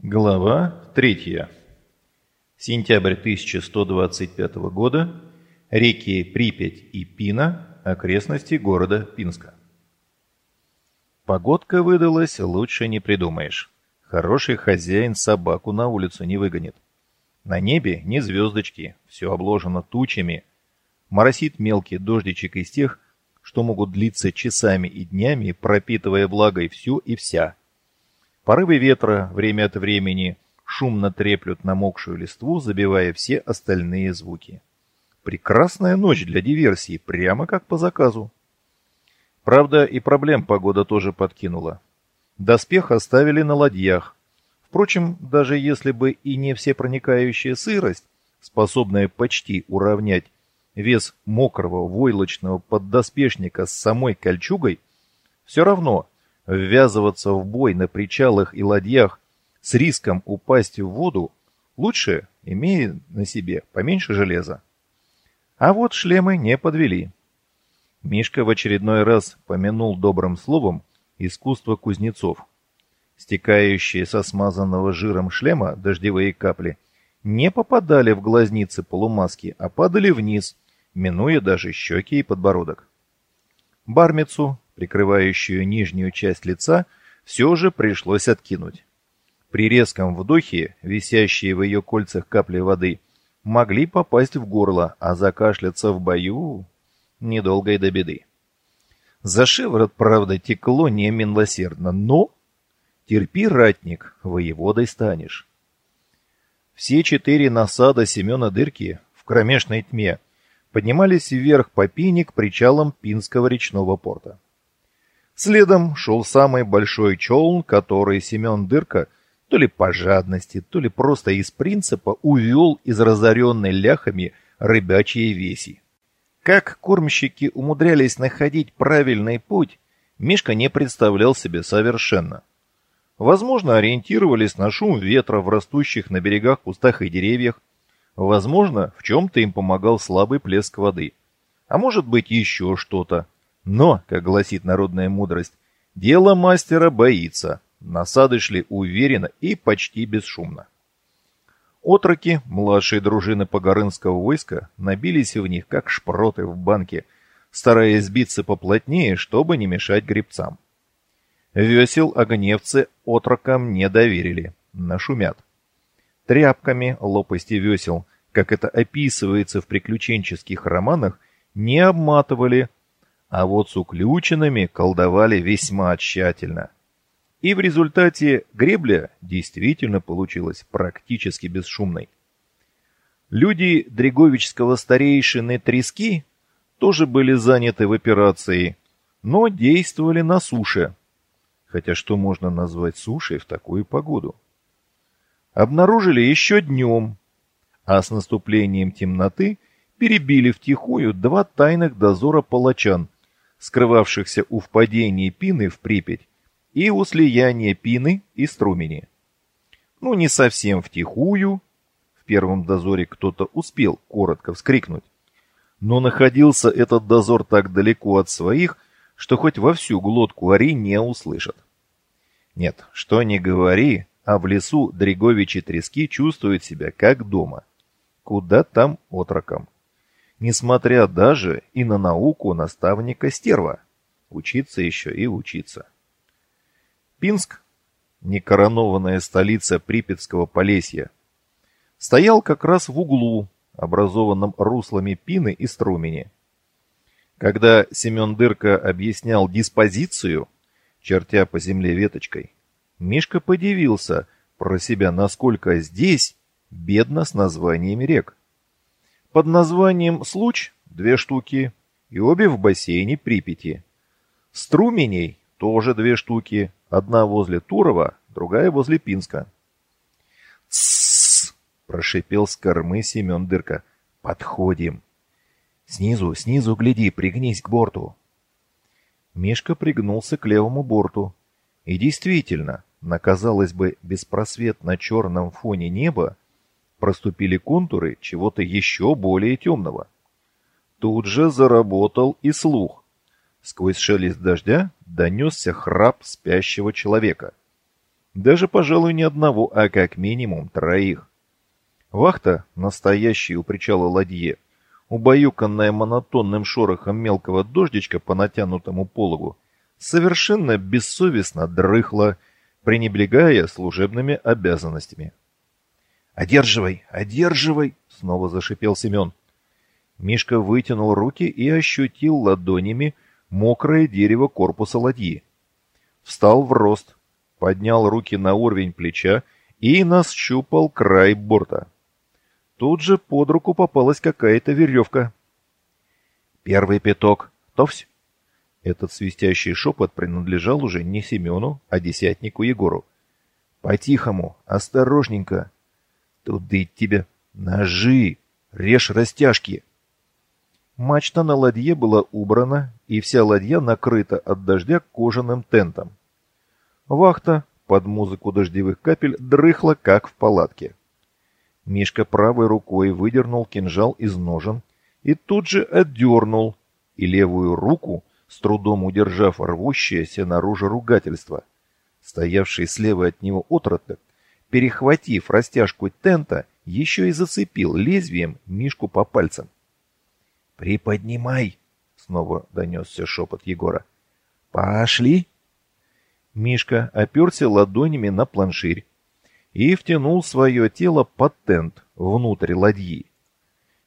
Глава 3. Сентябрь 1125 года. Реки Припять и Пина. Окрестности города Пинска. Погодка выдалась, лучше не придумаешь. Хороший хозяин собаку на улицу не выгонит. На небе ни звездочки, все обложено тучами. Моросит мелкий дождичек из тех, что могут длиться часами и днями, пропитывая влагой всю и вся – Порывы ветра время от времени шумно треплют намокшую листву, забивая все остальные звуки. Прекрасная ночь для диверсии, прямо как по заказу. Правда, и проблем погода тоже подкинула. Доспех оставили на ладьях. Впрочем, даже если бы и не всепроникающая сырость, способная почти уравнять вес мокрого войлочного поддоспешника с самой кольчугой, все равно ввязываться в бой на причалах и ладьях с риском упасть в воду, лучше имея на себе поменьше железа. А вот шлемы не подвели. Мишка в очередной раз помянул добрым словом искусство кузнецов. Стекающие со смазанного жиром шлема дождевые капли не попадали в глазницы полумаски, а падали вниз, минуя даже щеки и подбородок. Бармицу прикрывающую нижнюю часть лица, все же пришлось откинуть. При резком вдохе, висящие в ее кольцах капли воды, могли попасть в горло, а закашляться в бою недолго и до беды. За шиворот, правда, текло немилосердно, но... Терпи, ратник, воеводой станешь. Все четыре насада Семена Дырки в кромешной тьме поднимались вверх по пине к причалам Пинского речного порта. Следом шел самый большой челн, который Семен Дырка то ли по жадности, то ли просто из принципа увел из разоренной ляхами рыбачьей веси. Как кормщики умудрялись находить правильный путь, Мишка не представлял себе совершенно. Возможно, ориентировались на шум ветра в растущих на берегах кустах и деревьях. Возможно, в чем-то им помогал слабый плеск воды. А может быть еще что-то. Но, как гласит народная мудрость, дело мастера боится. Насады шли уверенно и почти бесшумно. Отроки, младшие дружины Погорынского войска, набились в них, как шпроты в банке, стараясь сбиться поплотнее, чтобы не мешать гребцам. Весел огневцы отрокам не доверили, нашумят. Тряпками лопасти весел, как это описывается в приключенческих романах, не обматывали, а вот с уключенными колдовали весьма тщательно. И в результате гребля действительно получилась практически бесшумной. Люди Дреговичского старейшины Трески тоже были заняты в операции, но действовали на суше. Хотя что можно назвать сушей в такую погоду? Обнаружили еще днем, а с наступлением темноты перебили втихую два тайных дозора палачан – скрывавшихся у впадения Пины в Припять и у слияния Пины и Струмени. Ну, не совсем втихую. В первом дозоре кто-то успел коротко вскрикнуть. Но находился этот дозор так далеко от своих, что хоть во всю глотку ори не услышат. Нет, что не говори, а в лесу Дреговичи трески чувствуют себя как дома. Куда там отроком несмотря даже и на науку наставника стерва. Учиться еще и учиться. Пинск, некоронованная столица Припятского Полесья, стоял как раз в углу, образованном руслами Пины и Струмени. Когда Семен Дырка объяснял диспозицию, чертя по земле веточкой, Мишка подивился про себя, насколько здесь бедно с названиями рек под названием «Случ» две штуки, и обе в бассейне Припяти. Струменей тоже две штуки, одна возле Турова, другая возле Пинска. «Тссс!» – прошипел с кормы Семен Дырка. «Подходим!» «Снизу, снизу гляди, пригнись к борту!» Мишка пригнулся к левому борту. И действительно, на, казалось бы, беспросветно черном фоне неба проступили контуры чего-то еще более темного. Тут же заработал и слух. Сквозь шелест дождя донесся храп спящего человека. Даже, пожалуй, не одного, а как минимум троих. Вахта, настоящий у причала ладье, убаюканная монотонным шорохом мелкого дождичка по натянутому пологу, совершенно бессовестно дрыхла, пренебрегая служебными обязанностями. «Одерживай, одерживай!» — снова зашипел Семен. Мишка вытянул руки и ощутил ладонями мокрое дерево корпуса ладьи. Встал в рост, поднял руки на уровень плеча и нащупал край борта. Тут же под руку попалась какая-то веревка. «Первый пяток! Товсь!» Этот свистящий шепот принадлежал уже не Семену, а десятнику Егору. «По-тихому, осторожненько!» Туды тебе ножи, режь растяжки. Мачта на ладье была убрана, и вся ладья накрыта от дождя кожаным тентом. Вахта под музыку дождевых капель дрыхла, как в палатке. Мишка правой рукой выдернул кинжал из ножен и тут же отдернул, и левую руку, с трудом удержав рвущееся наружу ругательство. Стоявший слева от него отроток перехватив растяжку тента, еще и зацепил лезвием Мишку по пальцам. «Приподнимай!» — снова донесся шепот Егора. «Пошли!» Мишка оперся ладонями на планширь и втянул свое тело под тент внутрь ладьи.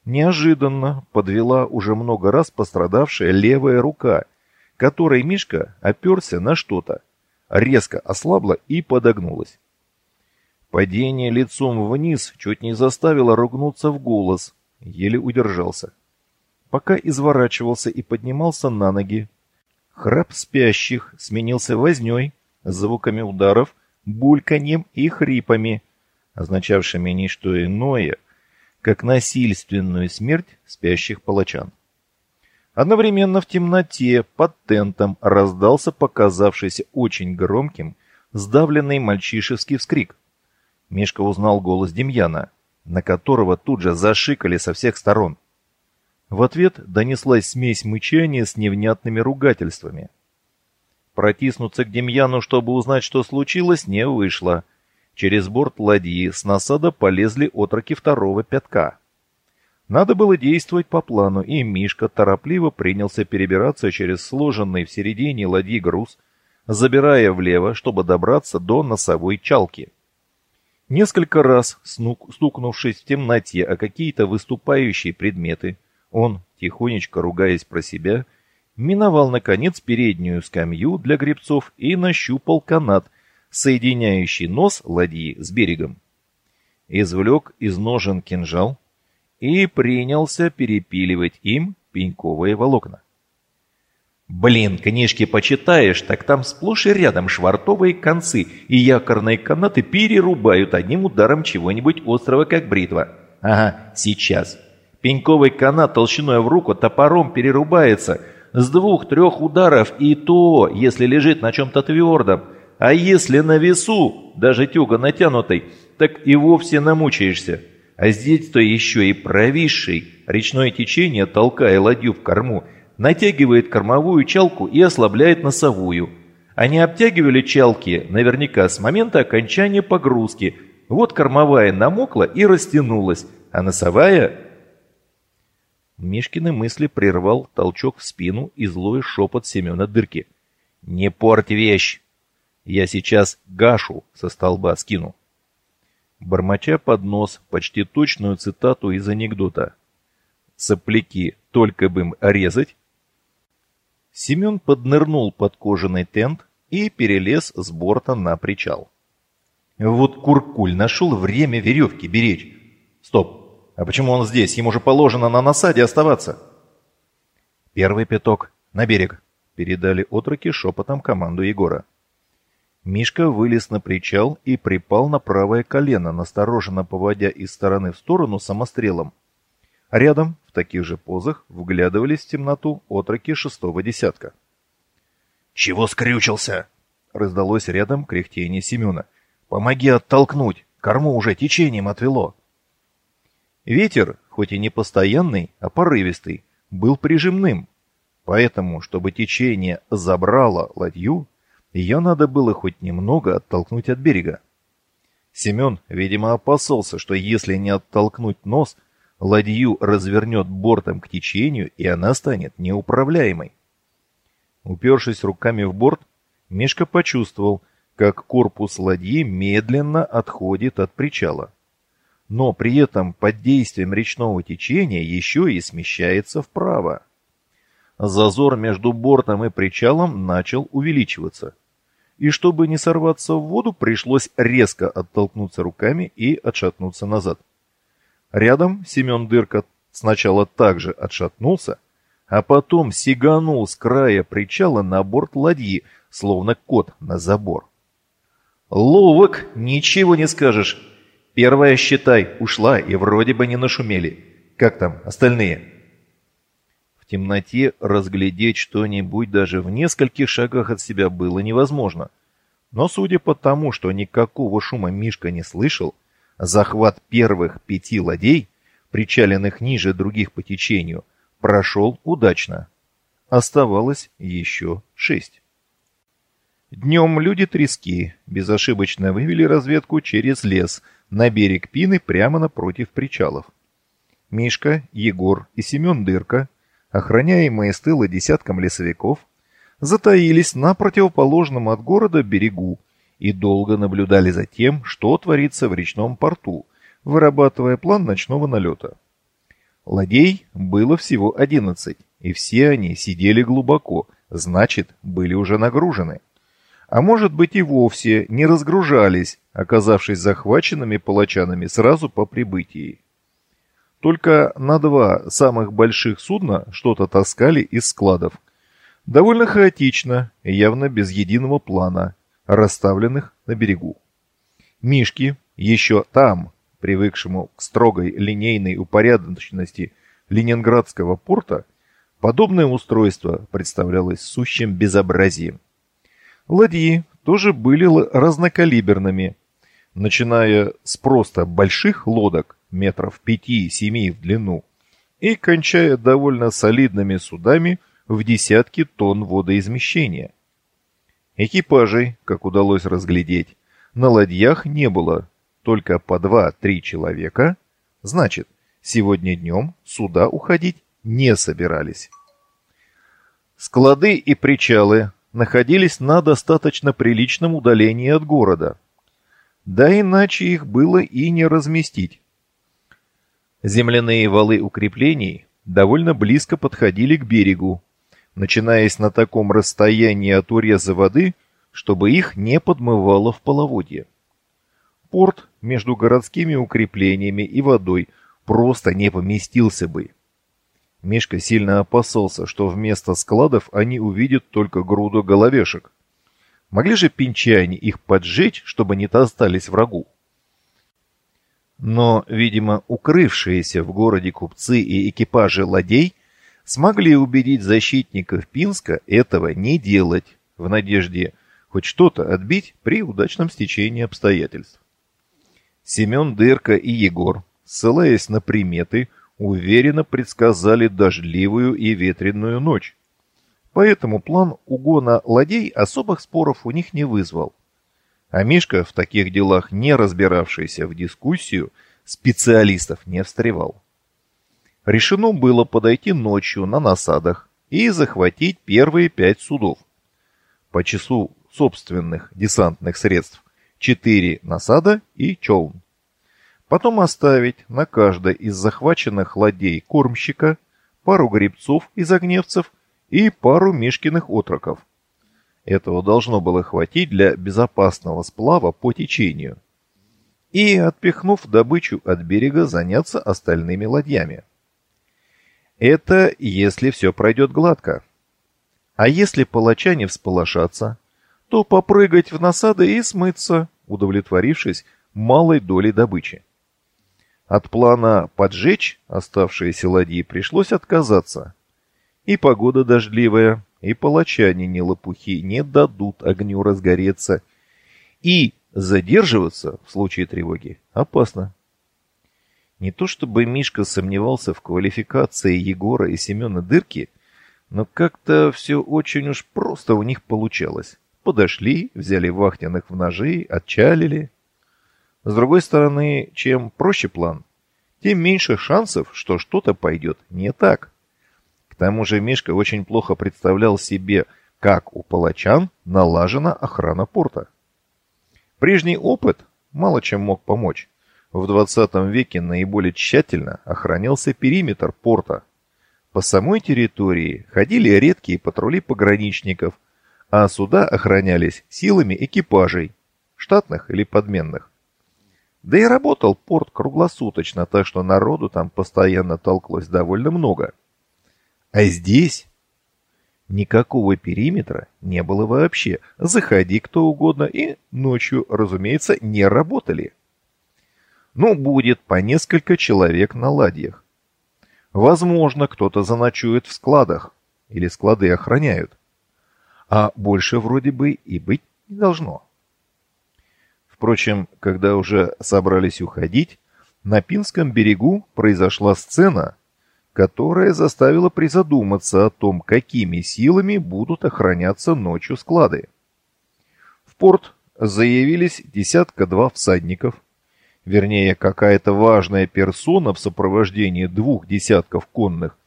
Неожиданно подвела уже много раз пострадавшая левая рука, которой Мишка оперся на что-то, резко ослабла и подогнулась. Падение лицом вниз чуть не заставило ругнуться в голос, еле удержался. Пока изворачивался и поднимался на ноги, храп спящих сменился вознёй, звуками ударов, бульканьем и хрипами, означавшими не что иное, как насильственную смерть спящих палачан. Одновременно в темноте под тентом раздался показавшийся очень громким сдавленный мальчишеский вскрик. Мишка узнал голос Демьяна, на которого тут же зашикали со всех сторон. В ответ донеслась смесь мычания с невнятными ругательствами. Протиснуться к Демьяну, чтобы узнать, что случилось, не вышло. Через борт ладьи с насада полезли отроки второго пятка. Надо было действовать по плану, и Мишка торопливо принялся перебираться через сложенный в середине ладьи груз, забирая влево, чтобы добраться до носовой чалки. Несколько раз, стукнувшись в темноте о какие-то выступающие предметы, он, тихонечко ругаясь про себя, миновал, наконец, переднюю скамью для гребцов и нащупал канат, соединяющий нос ладьи с берегом. Извлек из ножен кинжал и принялся перепиливать им пеньковые волокна. Блин, книжки почитаешь, так там сплошь и рядом швартовые концы и якорные канаты перерубают одним ударом чего-нибудь острого, как бритва. Ага, сейчас. Пеньковый канат толщиной в руку топором перерубается с двух-трех ударов и то, если лежит на чем-то твердом. А если на весу, даже тюга натянутой, так и вовсе намучаешься. А здесь-то еще и провисший речное течение, толкая ладью в корму, натягивает кормовую чалку и ослабляет носовую. Они обтягивали чалки наверняка с момента окончания погрузки. Вот кормовая намокла и растянулась, а носовая... Мишкины мысли прервал толчок в спину и злой шепот Семена Дырки. «Не порть вещь! Я сейчас Гашу со столба скину!» Бормоча под нос почти точную цитату из анекдота. «Сопляки только бы им резать, Семен поднырнул под кожаный тент и перелез с борта на причал. Вот Куркуль нашел время веревки беречь. Стоп, а почему он здесь? Ему же положено на насаде оставаться. Первый пяток, на берег, передали отроки шепотом команду Егора. Мишка вылез на причал и припал на правое колено, настороженно поводя из стороны в сторону самострелом. Рядом, в таких же позах, вглядывались в темноту отроки шестого десятка. «Чего скрючился?» — раздалось рядом кряхтение Семена. «Помоги оттолкнуть! Корму уже течением отвело!» Ветер, хоть и не постоянный, а порывистый, был прижимным, поэтому, чтобы течение забрало ладью, Ее надо было хоть немного оттолкнуть от берега. Семен, видимо, опасался, что если не оттолкнуть нос, ладью развернет бортом к течению, и она станет неуправляемой. Упершись руками в борт, Мишка почувствовал, как корпус ладьи медленно отходит от причала. Но при этом под действием речного течения еще и смещается вправо. Зазор между бортом и причалом начал увеличиваться. И чтобы не сорваться в воду, пришлось резко оттолкнуться руками и отшатнуться назад. Рядом Семен Дырка сначала также отшатнулся, а потом сиганул с края причала на борт ладьи, словно кот на забор. «Ловок, ничего не скажешь. Первая, считай, ушла и вроде бы не нашумели. Как там остальные?» В темноте разглядеть что-нибудь даже в нескольких шагах от себя было невозможно. Но судя по тому, что никакого шума Мишка не слышал, захват первых пяти ладей, причаленных ниже других по течению, прошел удачно. Оставалось еще шесть. Днем люди трески безошибочно вывели разведку через лес на берег Пины прямо напротив причалов. Мишка, Егор и Семен Дырка, охраняемые с тыла десятком лесовиков, затаились на противоположном от города берегу и долго наблюдали за тем, что творится в речном порту, вырабатывая план ночного налета. Ладей было всего одиннадцать, и все они сидели глубоко, значит, были уже нагружены а может быть и вовсе не разгружались, оказавшись захваченными палачанами сразу по прибытии. Только на два самых больших судна что-то таскали из складов. Довольно хаотично, явно без единого плана, расставленных на берегу. Мишки еще там, привыкшему к строгой линейной упорядоченности Ленинградского порта, подобное устройство представлялось сущим безобразием. Ладьи тоже были разнокалиберными, начиная с просто больших лодок метров 5-7 в длину и кончая довольно солидными судами в десятки тонн водоизмещения. Экипажей, как удалось разглядеть, на ладьях не было, только по 2-3 человека, значит, сегодня днем суда уходить не собирались. Склады и причалы находились на достаточно приличном удалении от города. Да иначе их было и не разместить. Земляные валы укреплений довольно близко подходили к берегу, начинаясь на таком расстоянии от уреза воды, чтобы их не подмывало в половодье. Порт между городскими укреплениями и водой просто не поместился бы. Мишка сильно опасался, что вместо складов они увидят только груду головешек. Могли же пинчане их поджечь, чтобы не достались врагу? Но, видимо, укрывшиеся в городе купцы и экипажи ладей смогли убедить защитников Пинска этого не делать, в надежде хоть что-то отбить при удачном стечении обстоятельств. Семен Дырка и Егор, ссылаясь на приметы, уверенно предсказали дождливую и ветреную ночь. Поэтому план угона ладей особых споров у них не вызвал. А Мишка, в таких делах не разбиравшийся в дискуссию, специалистов не встревал. Решено было подойти ночью на насадах и захватить первые пять судов. По часу собственных десантных средств четыре насада и челн. Потом оставить на каждой из захваченных ладей кормщика, пару грибцов из огневцев и пару Мишкиных отроков. Этого должно было хватить для безопасного сплава по течению. И, отпихнув добычу от берега, заняться остальными ладьями. Это если все пройдет гладко. А если палачане всполошатся, то попрыгать в насады и смыться, удовлетворившись малой долей добычи. От плана поджечь оставшиеся ладьи пришлось отказаться. И погода дождливая, и палачане не лопухи не дадут огню разгореться. И задерживаться в случае тревоги опасно. Не то чтобы Мишка сомневался в квалификации Егора и Семена Дырки, но как-то все очень уж просто у них получалось. подошли, взяли вахтенных в ножи, отчалили. С другой стороны, чем проще план, тем меньше шансов, что что-то пойдет не так. К тому же Мишка очень плохо представлял себе, как у палачан налажена охрана порта. Прежний опыт мало чем мог помочь. В 20 веке наиболее тщательно охранялся периметр порта. По самой территории ходили редкие патрули пограничников, а суда охранялись силами экипажей, штатных или подменных. Да и работал порт круглосуточно, так что народу там постоянно толклось довольно много. А здесь Никакого периметра не было вообще. Заходи кто угодно и ночью, разумеется, не работали. Ну, будет по несколько человек на ладьях. Возможно, кто-то заночует в складах или склады охраняют. А больше вроде бы и быть не должно. Впрочем, когда уже собрались уходить, на Пинском берегу произошла сцена, которая заставила призадуматься о том, какими силами будут охраняться ночью склады. В порт заявились десятка-два всадников, вернее, какая-то важная персона в сопровождении двух десятков конных,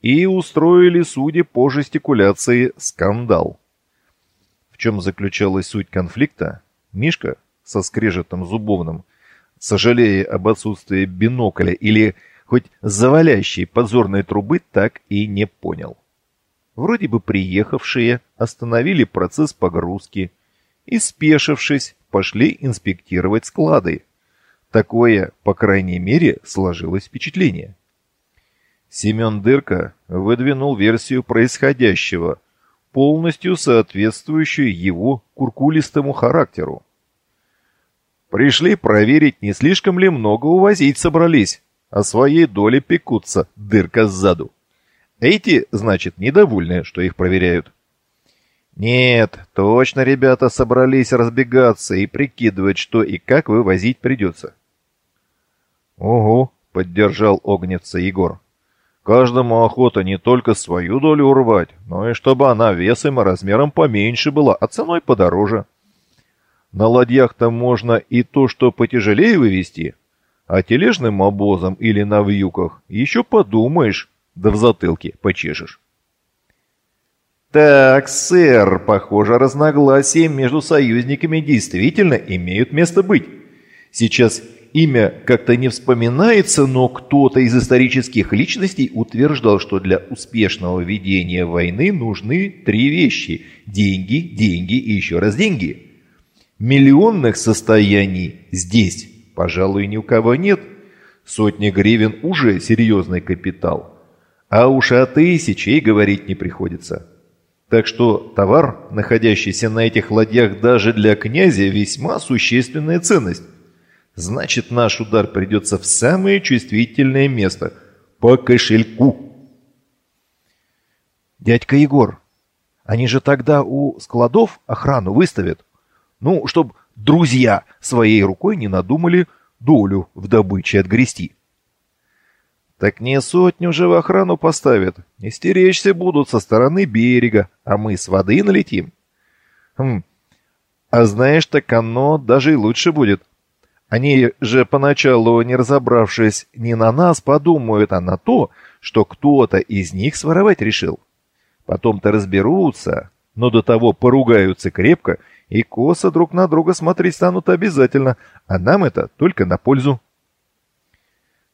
и устроили, судя по жестикуляции, скандал. В чем заключалась суть конфликта, Мишка со скрежетом зубовным, сожалея об отсутствии бинокля или хоть завалящей подзорной трубы так и не понял. Вроде бы приехавшие остановили процесс погрузки и, спешившись, пошли инспектировать склады. Такое, по крайней мере, сложилось впечатление. Семен Дырка выдвинул версию происходящего, полностью соответствующую его куркулистому характеру. Пришли проверить, не слишком ли много увозить собрались, о своей доле пекутся, дырка сзаду. Эти, значит, недовольны, что их проверяют. Нет, точно ребята собрались разбегаться и прикидывать, что и как вывозить придется. Ого, поддержал огневца Егор. Каждому охота не только свою долю урвать, но и чтобы она весом и размером поменьше была, а ценой подороже. На ладьях-то можно и то, что потяжелее вывести, а тележным обозом или на вьюках еще подумаешь, да в затылке почешешь. Так, сэр, похоже, разногласия между союзниками действительно имеют место быть. Сейчас имя как-то не вспоминается, но кто-то из исторических личностей утверждал, что для успешного ведения войны нужны три вещи – деньги, деньги и еще раз деньги. Миллионных состояний здесь пожалуй, ни у кого нет. Сотни гривен уже серьезный капитал. А уж о тысяче и говорить не приходится. Так что товар, находящийся на этих ладьях даже для князя, весьма существенная ценность. Значит, наш удар придется в самое чувствительное место – по кошельку. Дядька Егор, они же тогда у складов охрану выставят. Ну, чтоб друзья своей рукой не надумали долю в добыче отгрести. Так не сотню же в охрану поставят. Истеречься будут со стороны берега, а мы с воды налетим. Хм, а знаешь, так оно даже и лучше будет. Они же поначалу, не разобравшись, не на нас подумают, а на то, что кто-то из них своровать решил. Потом-то разберутся, но до того поругаются крепко и косо друг на друга смотреть станут обязательно, а нам это только на пользу.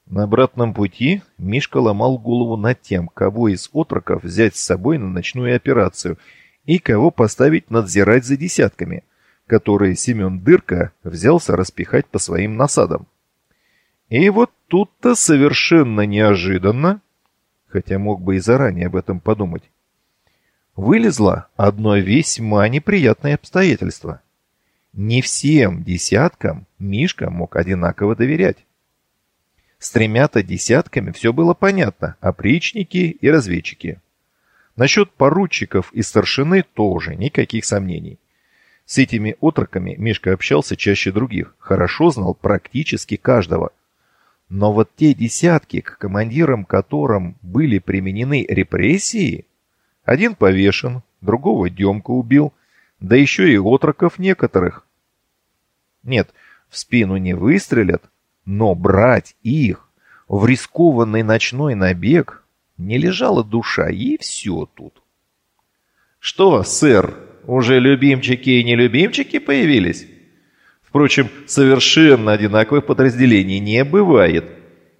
На обратном пути Мишка ломал голову над тем, кого из отроков взять с собой на ночную операцию и кого поставить надзирать за десятками, которые Семен Дырка взялся распихать по своим насадам. И вот тут-то совершенно неожиданно, хотя мог бы и заранее об этом подумать, вылезло одно весьма неприятное обстоятельство. Не всем десяткам Мишка мог одинаково доверять. С тремя-то десятками все было понятно, опричники и разведчики. Насчет поручиков и старшины тоже никаких сомнений. С этими отроками Мишка общался чаще других, хорошо знал практически каждого. Но вот те десятки, к командирам которым были применены репрессии, один повешен, другого Демка убил, Да еще и отроков некоторых. Нет, в спину не выстрелят, но брать их в рискованный ночной набег не лежала душа, и все тут. Что, сэр, уже любимчики и нелюбимчики появились? Впрочем, совершенно одинаковых подразделений не бывает.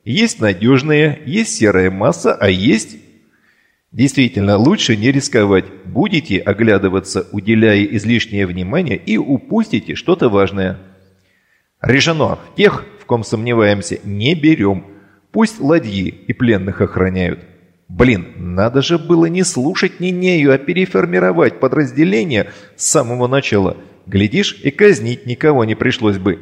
Есть надежные, есть серая масса, а есть... Действительно, лучше не рисковать. Будете оглядываться, уделяя излишнее внимание, и упустите что-то важное. Решено. Тех, в ком сомневаемся, не берем. Пусть ладьи и пленных охраняют. Блин, надо же было не слушать Нинею, а переформировать подразделение с самого начала. Глядишь, и казнить никого не пришлось бы.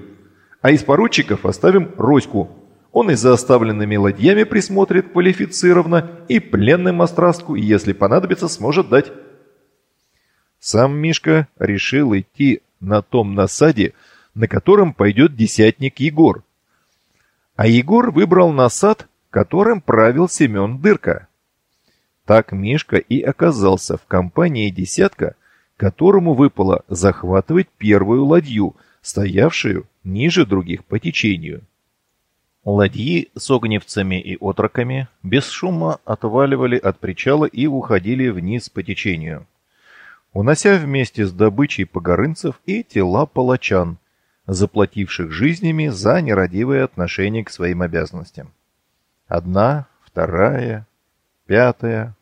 А из поручиков оставим Роську. Он и за оставленными ладьями присмотрит квалифицированно, и пленным острастку, если понадобится, сможет дать. Сам Мишка решил идти на том насаде, на котором пойдет десятник Егор. А Егор выбрал насад, которым правил Семен Дырка. Так Мишка и оказался в компании десятка, которому выпало захватывать первую ладью, стоявшую ниже других по течению. Ладьи с огневцами и отроками без шума отваливали от причала и уходили вниз по течению, унося вместе с добычей погорынцев и тела палачан, заплативших жизнями за нерадивое отношение к своим обязанностям. Одна, вторая, пятая,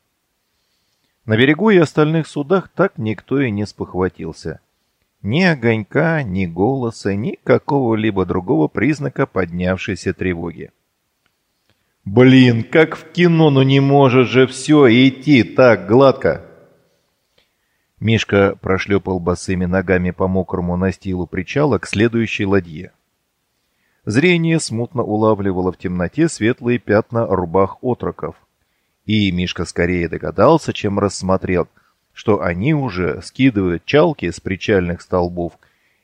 на берегу и остальных судах так никто и не спохватился. Ни огонька, ни голоса, ни какого-либо другого признака поднявшейся тревоги. «Блин, как в кино, ну не может же все идти так гладко!» Мишка прошлепал босыми ногами по мокрому настилу причала к следующей ладье. Зрение смутно улавливало в темноте светлые пятна рубах отроков, и Мишка скорее догадался, чем рассмотрел, что они уже скидывают чалки с причальных столбов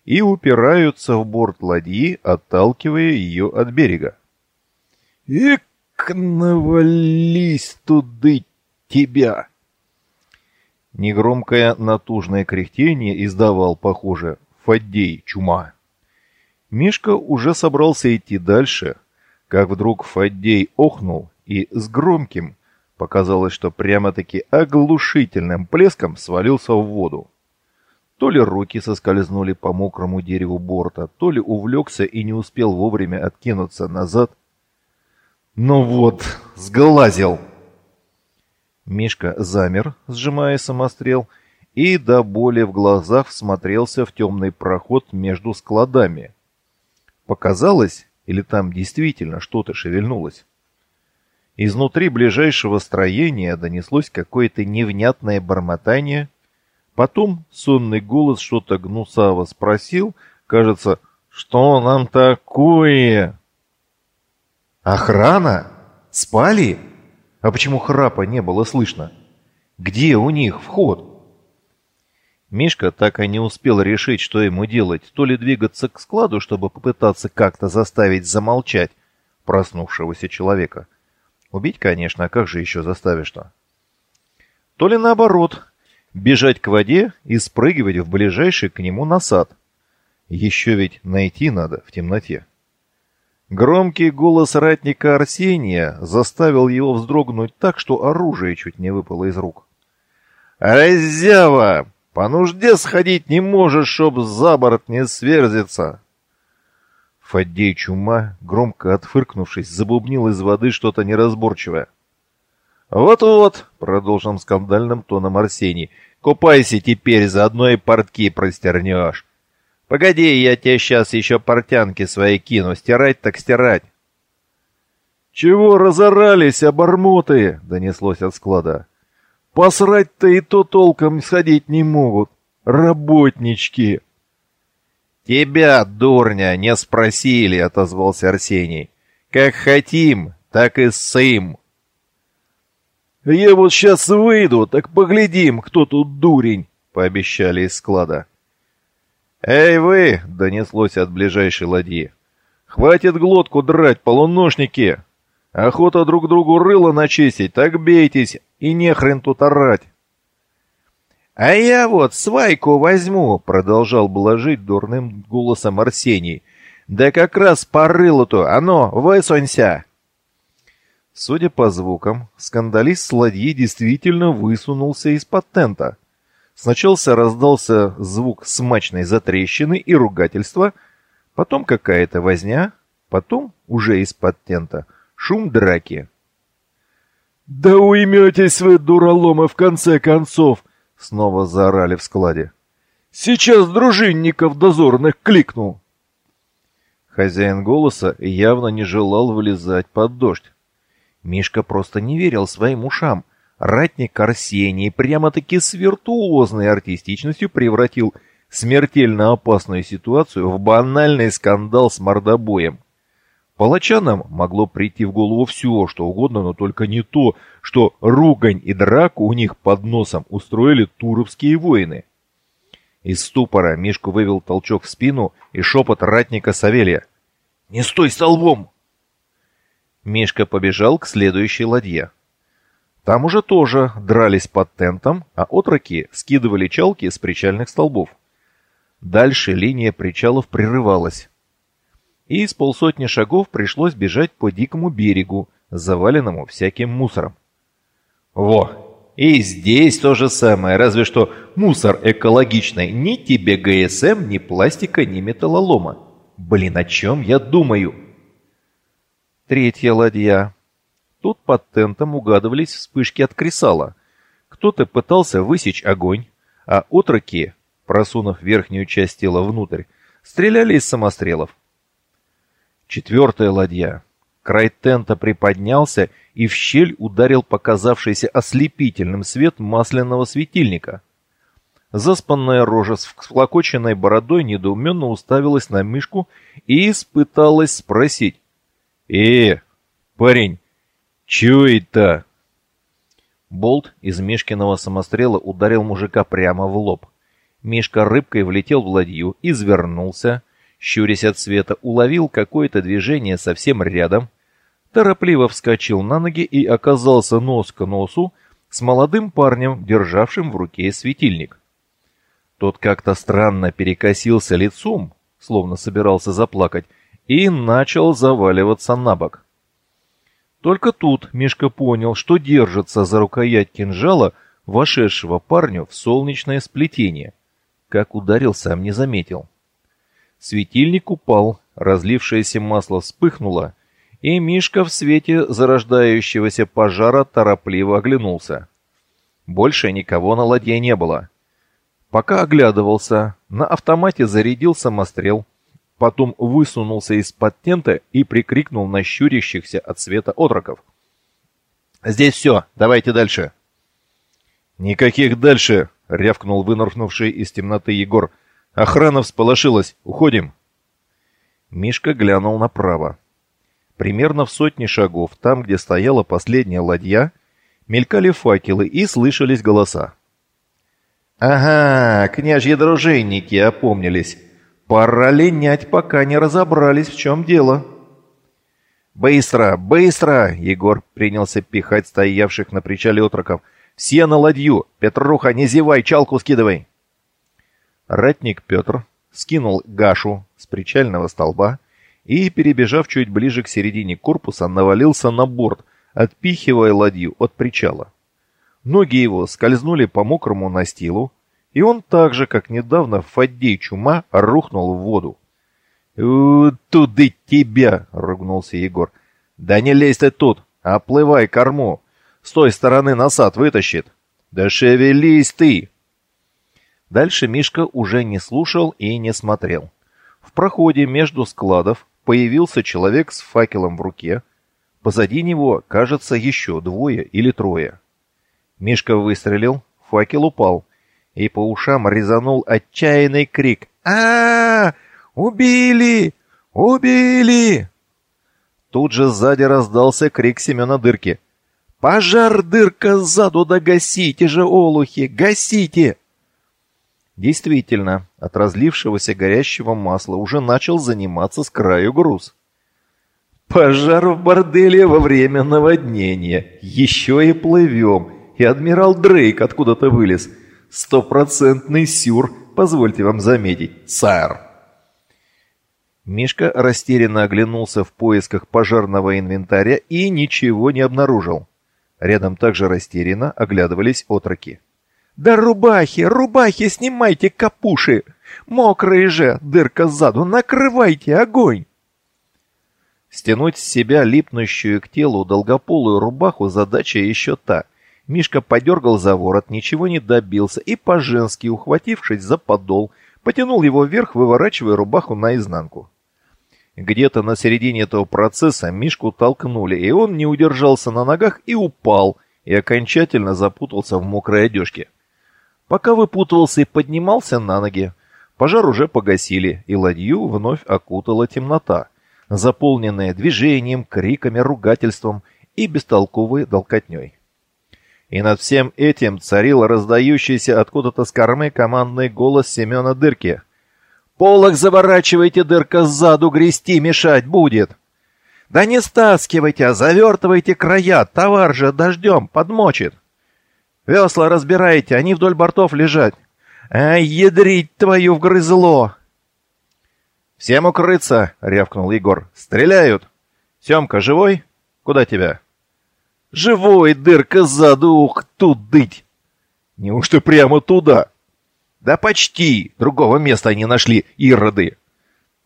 и упираются в борт ладьи, отталкивая ее от берега. «Эк, навались туды тебя!» Негромкое натужное кряхтение издавал, похоже, Фаддей чума. Мишка уже собрался идти дальше, как вдруг Фаддей охнул и с громким, Показалось, что прямо-таки оглушительным плеском свалился в воду. То ли руки соскользнули по мокрому дереву борта, то ли увлекся и не успел вовремя откинуться назад. «Ну вот, сглазил!» Мишка замер, сжимая самострел, и до боли в глазах всмотрелся в темный проход между складами. Показалось, или там действительно что-то шевельнулось? Изнутри ближайшего строения донеслось какое-то невнятное бормотание. Потом сонный голос что-то гнусаво спросил, кажется, «Что нам такое?» «Охрана? Спали? А почему храпа не было слышно? Где у них вход?» Мишка так и не успел решить, что ему делать, то ли двигаться к складу, чтобы попытаться как-то заставить замолчать проснувшегося человека, Убить, конечно, а как же еще заставишь-то? То ли наоборот, бежать к воде и спрыгивать в ближайший к нему насад. Еще ведь найти надо в темноте. Громкий голос ратника Арсения заставил его вздрогнуть так, что оружие чуть не выпало из рук. «Разява! По нужде сходить не можешь, чтоб за борт не сверзиться!» Фаддей Чума, громко отфыркнувшись, забубнил из воды что-то неразборчивое. «Вот-вот», — продолжил скандальным тоном Арсений, — «купайся теперь, заодно и портки простернешь. Погоди, я тебе сейчас еще портянки свои кину, стирать так стирать». «Чего разорались, обормоты?» — донеслось от склада. «Посрать-то и то толком сходить не могут. Работнички!» «Тебя, дурня, не спросили», — отозвался Арсений. «Как хотим, так и сым». «Я вот сейчас выйду, так поглядим, кто тут дурень», — пообещали из склада. «Эй вы!» — донеслось от ближайшей ладьи. «Хватит глотку драть, полуношники! Охота друг другу рыло начистить, так бейтесь, и не хрен тут орать!» «А я вот свайку возьму», — продолжал блажить дурным голосом Арсений. «Да как раз по рылу-то, оно, высунься!» Судя по звукам, скандалист с действительно высунулся из-под тента. Сначала раздался звук смачной затрещины и ругательства, потом какая-то возня, потом, уже из-под тента, шум драки. «Да уйметесь вы, дураломы, в конце концов!» — снова заорали в складе. «Сейчас дружинников дозорных кликнул!» Хозяин голоса явно не желал вылезать под дождь. Мишка просто не верил своим ушам. Ратник Арсений прямо-таки с виртуозной артистичностью превратил смертельно опасную ситуацию в банальный скандал с мордобоем. Палачанам могло прийти в голову все, что угодно, но только не то, что ругань и драку у них под носом устроили туровские воины. Из ступора Мишку вывел толчок в спину и шепот ратника Савелия. «Не стой столбом!» Мишка побежал к следующей ладье. Там уже тоже дрались под тентом, а отроки скидывали чалки с причальных столбов. Дальше линия причалов прерывалась. И с полсотни шагов пришлось бежать по дикому берегу, заваленному всяким мусором. Во! И здесь то же самое, разве что мусор экологичный. Ни тебе ГСМ, ни пластика, ни металлолома. Блин, о чем я думаю? Третья ладья. Тут под тентом угадывались вспышки от кресала. Кто-то пытался высечь огонь, а отроки, просунув верхнюю часть тела внутрь, стреляли из самострелов. Четвертая ладья. Край тента приподнялся, и в щель ударил показавшийся ослепительным свет масляного светильника. Заспанная рожа с всклокоченной бородой недоуменно уставилась на Мишку и испыталась спросить, «Э, парень, чё это?» Болт из Мишкиного самострела ударил мужика прямо в лоб. Мишка рыбкой влетел в ладью, извернулся, щурясь от света, уловил какое-то движение совсем рядом, торопливо вскочил на ноги и оказался нос к носу с молодым парнем, державшим в руке светильник. Тот как-то странно перекосился лицом, словно собирался заплакать, и начал заваливаться на бок. Только тут Мишка понял, что держится за рукоять кинжала вошедшего парню в солнечное сплетение. Как ударил, сам не заметил. Светильник упал, разлившееся масло вспыхнуло, и Мишка в свете зарождающегося пожара торопливо оглянулся. Больше никого на ладье не было. Пока оглядывался, на автомате зарядил самострел, потом высунулся из-под тента и прикрикнул на щурящихся от света отроков. «Здесь все, давайте дальше!» «Никаких дальше!» — рявкнул вынырнувший из темноты Егор. «Охрана всполошилась! Уходим!» Мишка глянул направо. Примерно в сотне шагов, там, где стояла последняя ладья, мелькали факелы и слышались голоса. «Ага, княжьи дружинники опомнились!» Пора линять, пока не разобрались, в чем дело. «Быстро, быстро!» — Егор принялся пихать стоявших на причале отроков. «Все на ладью! Петруха, не зевай, чалку скидывай!» Ратник Петр скинул Гашу с причального столба и, перебежав чуть ближе к середине корпуса, навалился на борт, отпихивая ладью от причала. Ноги его скользнули по мокрому настилу, и он так же, как недавно Фаддей Чума, рухнул в воду. «Туды тебя!» — ругнулся Егор. «Да не лезь ты тут! Оплывай корму! С той стороны насад вытащит! Да шевелись ты!» Дальше Мишка уже не слушал и не смотрел. В проходе между складов появился человек с факелом в руке. Позади него, кажется, еще двое или трое. Мишка выстрелил, факел упал — и по ушам резанул отчаянный крик. а, -а, -а Убили! Убили!» Тут же сзади раздался крик Семена Дырки. «Пожар, дырка, сзаду да гасите же, олухи, гасите!» Действительно, от разлившегося горящего масла уже начал заниматься с краю груз. «Пожар в борделе во время наводнения. Еще и плывем. И адмирал Дрейк откуда-то вылез. Стопроцентный сюр, позвольте вам заметить, сэр. Мишка растерянно оглянулся в поисках пожарного инвентаря и ничего не обнаружил. Рядом также растерянно оглядывались отроки. «Да рубахи, рубахи снимайте, капуши! Мокрые же, дырка сзаду, накрывайте огонь!» Стянуть с себя липнущую к телу долгополую рубаху задача еще та. Мишка подергал за ворот, ничего не добился и, по-женски ухватившись за подол, потянул его вверх, выворачивая рубаху наизнанку. Где-то на середине этого процесса Мишку толкнули, и он не удержался на ногах и упал, и окончательно запутался в мокрой одежке. Пока выпутывался и поднимался на ноги, пожар уже погасили, и ладью вновь окутала темнота, заполненная движением, криками, ругательством и бестолковой долкотней. И над всем этим царил раздающийся откуда-то с кормы командный голос Семена Дырки — Полок заворачивайте, дырка сзаду грести мешать будет. Да не стаскивайте, а завертывайте края, товар же дождем подмочит. Весла разбирайте, они вдоль бортов лежать. Ай, ядрить твою вгрызло! «Всем укрыться!» — рявкнул Егор. «Стреляют! Семка, живой? Куда тебя?» «Живой, дырка сзаду, ух, тудыть!» «Неужто прямо туда?» «Да почти! Другого места не нашли, ироды!»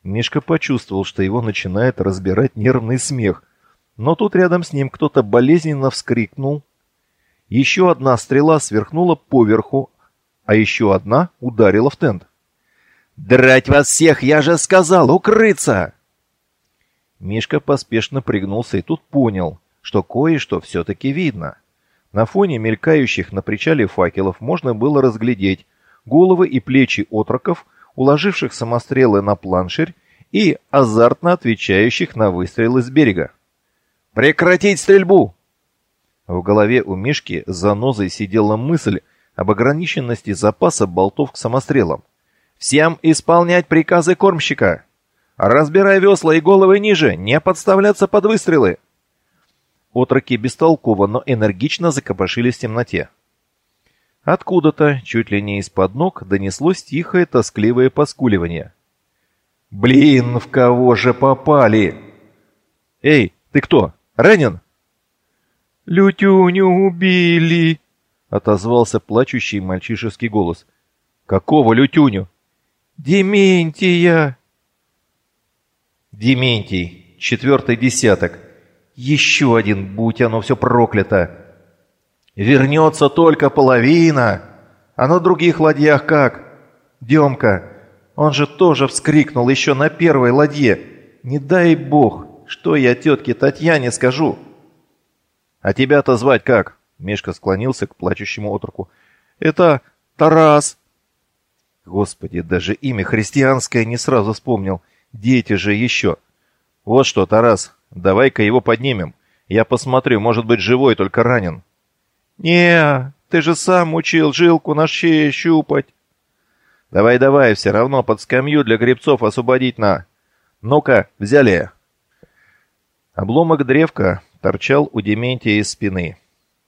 Мишка почувствовал, что его начинает разбирать нервный смех. Но тут рядом с ним кто-то болезненно вскрикнул. Еще одна стрела сверхнула поверху, а еще одна ударила в тент. «Драть вас всех, я же сказал, укрыться!» Мишка поспешно пригнулся и тут понял, что кое-что все-таки видно. На фоне мелькающих на причале факелов можно было разглядеть, головы и плечи отроков, уложивших самострелы на планширь и азартно отвечающих на выстрелы с берега. «Прекратить стрельбу!» В голове у Мишки с занозой сидела мысль об ограниченности запаса болтов к самострелам. «Всем исполнять приказы кормщика! Разбирай весла и головы ниже, не подставляться под выстрелы!» Отроки бестолково, но энергично закопошились в темноте. Откуда-то, чуть ли не из-под ног, донеслось тихое тоскливое поскуливание. «Блин, в кого же попали?» «Эй, ты кто? Ранен?» «Лютюню убили!» — отозвался плачущий мальчишеский голос. «Какого Лютюню?» «Дементия!» «Дементий, четвертый десяток. Еще один, будь оно все проклято!» Вернется только половина. А на других ладьях как? Демка, он же тоже вскрикнул еще на первой ладье. Не дай бог, что я тетке Татьяне скажу. А тебя-то звать как? Мишка склонился к плачущему отруку. Это Тарас. Господи, даже имя христианское не сразу вспомнил. Дети же еще. Вот что, Тарас, давай-ка его поднимем. Я посмотрю, может быть, живой, только ранен. «Не, ты же сам учил жилку на шее щупать». «Давай-давай, все равно под скамью для гребцов освободить на...» «Ну-ка, взяли!» Обломок древка торчал у Дементия из спины.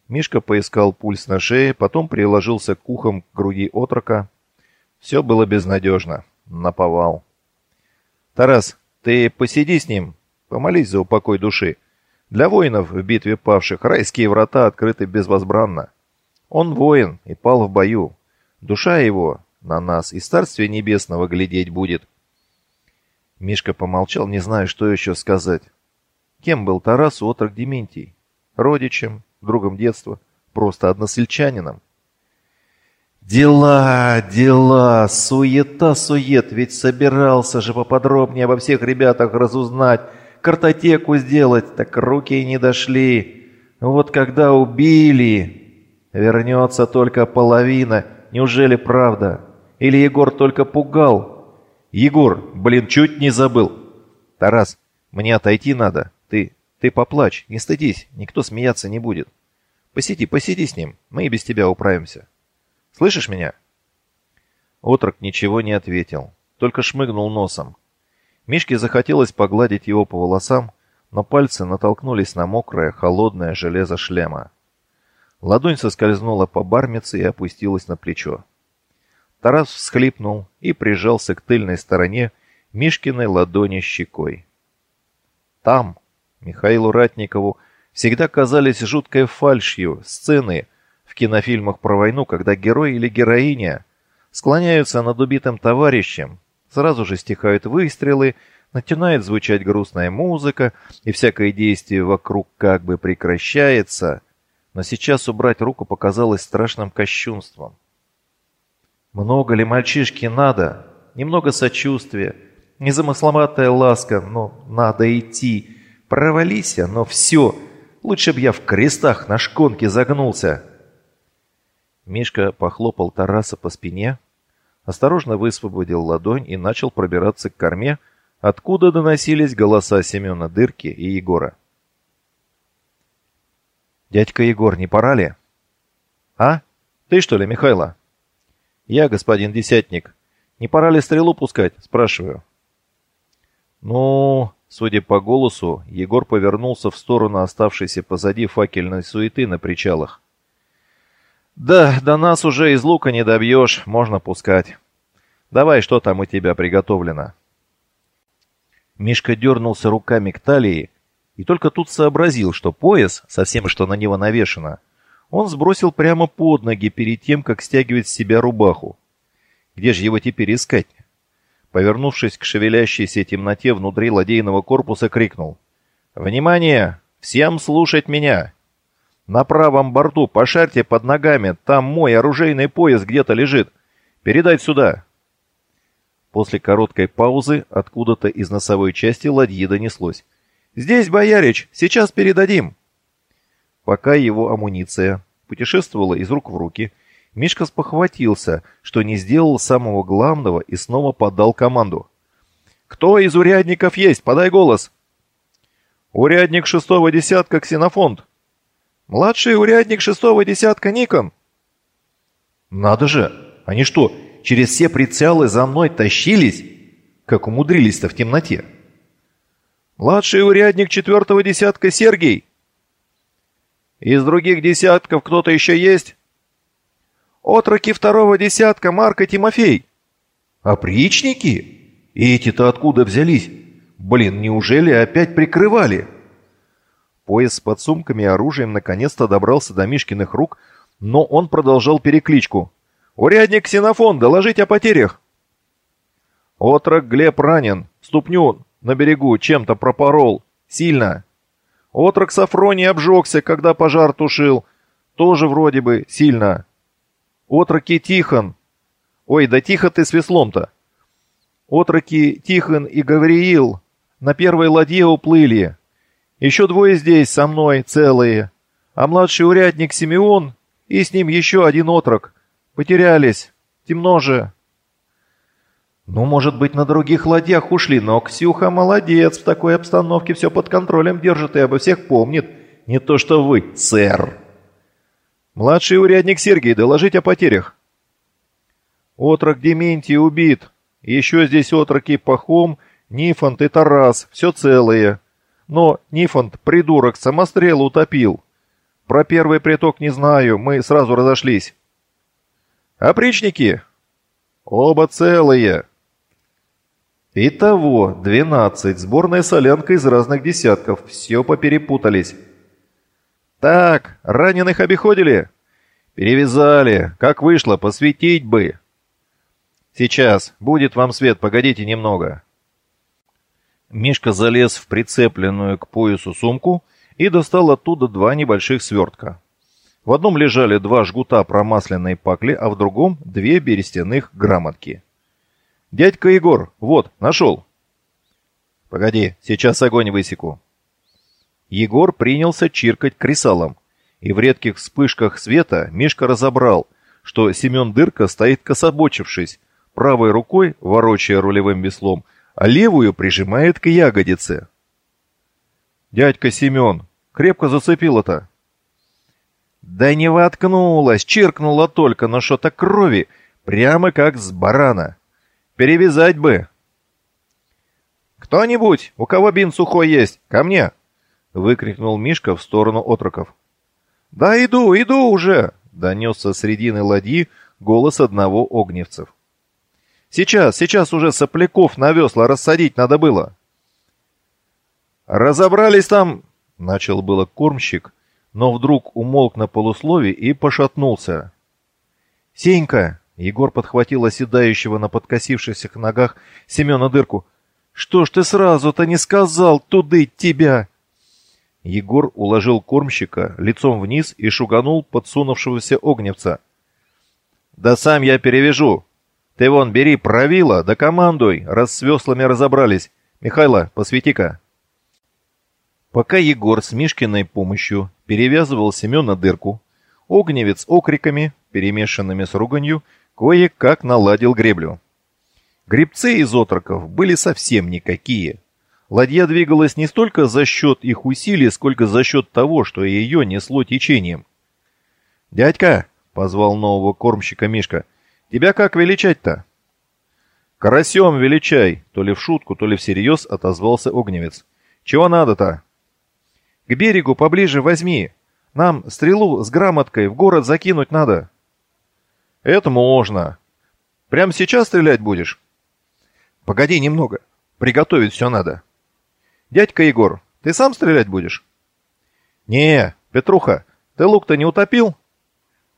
Мишка поискал пульс на шее, потом приложился к ухам к груди отрока. Все было безнадежно. Наповал. «Тарас, ты посиди с ним, помолись за упокой души. Для воинов в битве павших райские врата открыты безвозбранно. Он воин и пал в бою. Душа его на нас и Царствие Небесного глядеть будет. Мишка помолчал, не зная, что еще сказать. Кем был Тарас отрок Дементий? Родичем, другом детства, просто односельчанином. Дела, дела, суета-сует, ведь собирался же поподробнее обо всех ребятах разузнать, картотеку сделать, так руки и не дошли. Вот когда убили, вернется только половина. Неужели правда? Или Егор только пугал? Егор, блин, чуть не забыл. Тарас, мне отойти надо. Ты, поплачь, не стыдись, никто смеяться не будет. Посиди, посиди с ним, мы и без тебя управимся. Слышишь меня?» Отрок ничего не ответил, только шмыгнул носом. Мишке захотелось погладить его по волосам, но пальцы натолкнулись на мокрое, холодное железо шлема. Ладонь соскользнула по бармице и опустилась на плечо. Тарас всхлипнул и прижался к тыльной стороне Мишкиной ладони щекой. Там, Михаилу Ратникову, всегда казались жуткой фальшью сцены в кинофильмах про войну, когда герой или героиня склоняются над убитым товарищем, сразу же стихают выстрелы, начинает звучать грустная музыка, и всякое действие вокруг как бы прекращается, но сейчас убрать руку показалось страшным кощунством. Много ли мальчишки надо? Немного сочувствия, незамысловатая ласка, но надо идти. Провались, но все. Лучше б я в крестах на шконке загнулся. Мишка похлопал Тараса по спине, осторожно высвободил ладонь и начал пробираться к корме, откуда доносились голоса Семена Дырки и Егора. «Дядька Егор, не пора ли?» «А? Ты что ли, Михайло?» «Я, господин Десятник. Не пора ли стрелу пускать?» – спрашиваю. «Ну...» Судя по голосу, Егор повернулся в сторону оставшейся позади факельной суеты на причалах. «Да, до нас уже из лука не добьешь, можно пускать. Давай, что там у тебя приготовлено?» Мишка дернулся руками к талии и только тут сообразил, что пояс, совсем что на него навешено, он сбросил прямо под ноги перед тем, как стягивать с себя рубаху. Где же его теперь искать? Повернувшись к шевелящейся темноте внутри ладейного корпуса, крикнул. «Внимание! Всем слушать меня! На правом борту пошарьте под ногами, там мой оружейный пояс где-то лежит. Передать сюда!» После короткой паузы откуда-то из носовой части ладьи донеслось. «Здесь, боярич! Сейчас передадим!» Пока его амуниция путешествовала из рук в руки, Мишка спохватился, что не сделал самого главного и снова подал команду. «Кто из урядников есть? Подай голос!» «Урядник шестого десятка Ксенофонт!» «Младший урядник шестого десятка Никон!» «Надо же! Они что, через все прицелы за мной тащились? Как умудрились-то в темноте?» «Младший урядник четвертого десятка Сергей!» Из других десятков кто-то еще есть? Отроки второго десятка Марк и Тимофей. Опричники? И эти-то откуда взялись? Блин, неужели опять прикрывали? Пояс с подсумками и оружием наконец-то добрался до Мишкиных рук, но он продолжал перекличку. «Урядник Ксенофон, доложить о потерях!» «Отрок Глеб ранен, ступню на берегу чем-то пропорол. Сильно. Отрок Сафроний обжегся, когда пожар тушил. Тоже вроде бы сильно. Отроки Тихон. Ой, да тихо ты с веслом-то. Отроки Тихон и Гавриил на первой ладье уплыли. Еще двое здесь со мной целые. А младший урядник Симеон и с ним еще один отрок. Потерялись. Темно же. Ну, может быть, на других ладьях ушли, но Ксюха молодец, в такой обстановке все под контролем держит и обо всех помнит. Не то что вы, сэр. Младший урядник Сергей, доложить о потерях. Отрок Дементий убит. Еще здесь отроки Пахом, Нифонт и Тарас, все целые. Но Нифонт, придурок, самострел утопил. Про первый приток не знаю, мы сразу разошлись. Опричники? Оба целые. Итого, 12. Сборная солянка из разных десятков. Все поперепутались. Так, раненых обиходили? Перевязали. Как вышло, посветить бы. Сейчас. Будет вам свет, погодите немного. Мишка залез в прицепленную к поясу сумку и достал оттуда два небольших свертка. В одном лежали два жгута промасленной пакли, а в другом две берестяных грамотки. «Дядька Егор, вот, нашел!» «Погоди, сейчас огонь высеку!» Егор принялся чиркать кресалом, и в редких вспышках света Мишка разобрал, что Семен Дырка стоит кособочившись, правой рукой ворочая рулевым веслом, а левую прижимает к ягодице. «Дядька Семен, крепко зацепило-то!» «Да не воткнулась, чиркнула только, но что-то крови, прямо как с барана!» Перевязать бы!» «Кто-нибудь, у кого бин сухой есть, ко мне!» — выкрикнул Мишка в сторону отроков. «Да иду, иду уже!» — донесся с середины ладьи голос одного огневцев. «Сейчас, сейчас уже сопляков на весла рассадить надо было!» «Разобрались там...» — начал было кормщик, но вдруг умолк на полуслове и пошатнулся. «Сенька!» — Егор подхватил оседающего на подкосившихся ногах Семена дырку. «Что ж ты сразу-то не сказал, туды тебя!» Егор уложил кормщика лицом вниз и шуганул подсунувшегося огневца. «Да сам я перевяжу. Ты вон бери правила, да командуй, раз с веслами разобрались. Михайло, посвети-ка». Пока Егор с Мишкиной помощью перевязывал Семена дырку, огневец окриками, перемешанными с руганью, кое-как наладил греблю. Гребцы из отроков были совсем никакие. Ладья двигалась не столько за счет их усилий, сколько за счет того, что ее несло течением. «Дядька!» — позвал нового кормщика Мишка. «Тебя как величать-то?» «Карасем величай!» — то ли в шутку, то ли всерьез отозвался огневец. «Чего надо-то?» «К берегу поближе возьми. Нам стрелу с грамоткой в город закинуть надо». «Это можно. Прямо сейчас стрелять будешь?» «Погоди немного. Приготовить все надо». «Дядька Егор, ты сам стрелять будешь?» «Не, Петруха, ты лук-то не утопил?»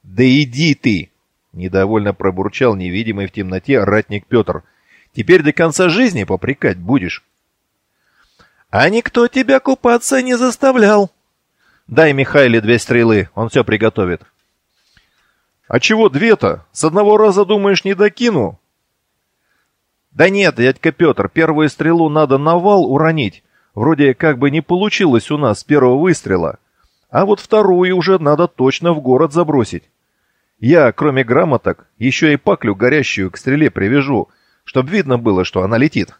«Да иди ты!» — недовольно пробурчал невидимый в темноте ратник Петр. «Теперь до конца жизни попрекать будешь». «А никто тебя купаться не заставлял!» «Дай Михайле две стрелы, он все приготовит». «А чего две-то? С одного раза, думаешь, не докину?» «Да нет, дядька Петр, первую стрелу надо на вал уронить, Вроде как бы не получилось у нас с первого выстрела. А вот вторую уже надо точно в город забросить. Я, кроме грамоток, еще и паклю горящую к стреле привяжу, чтобы видно было, что она летит.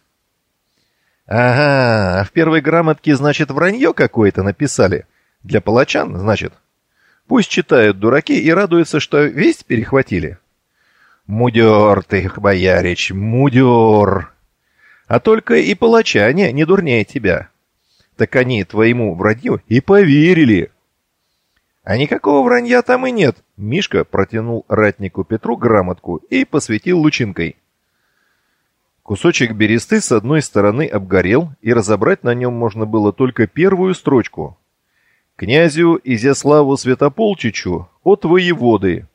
Ага, а в первой грамотке, значит, вранье какое-то написали. Для палачан, значит. Пусть читают дураки и радуются, что весть перехватили. Мудер ты, боярич, мудер. А только и палачане не дурнее тебя. Так они твоему вранью и поверили. А никакого вранья там и нет. Мишка протянул ратнику Петру грамотку и посветил лучинкой. Кусочек бересты с одной стороны обгорел, и разобрать на нем можно было только первую строчку. «Князю Изяславу Святополчичу от воеводы».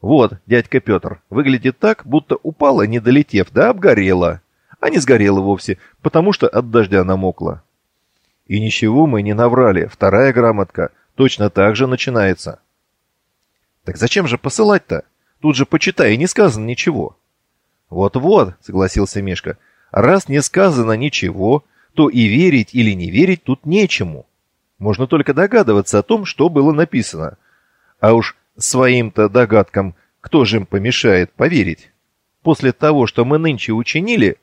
Вот, дядька Петр, выглядит так, будто упала, не долетев, да обгорела а не сгорела вовсе, потому что от дождя намокла. И ничего мы не наврали, вторая грамотка точно так же начинается. Так зачем же посылать-то? Тут же почитай, не сказано ничего. Вот-вот, согласился Мишка, раз не сказано ничего, то и верить или не верить тут нечему. Можно только догадываться о том, что было написано. А уж своим-то догадкам кто же им помешает поверить? После того, что мы нынче учинили,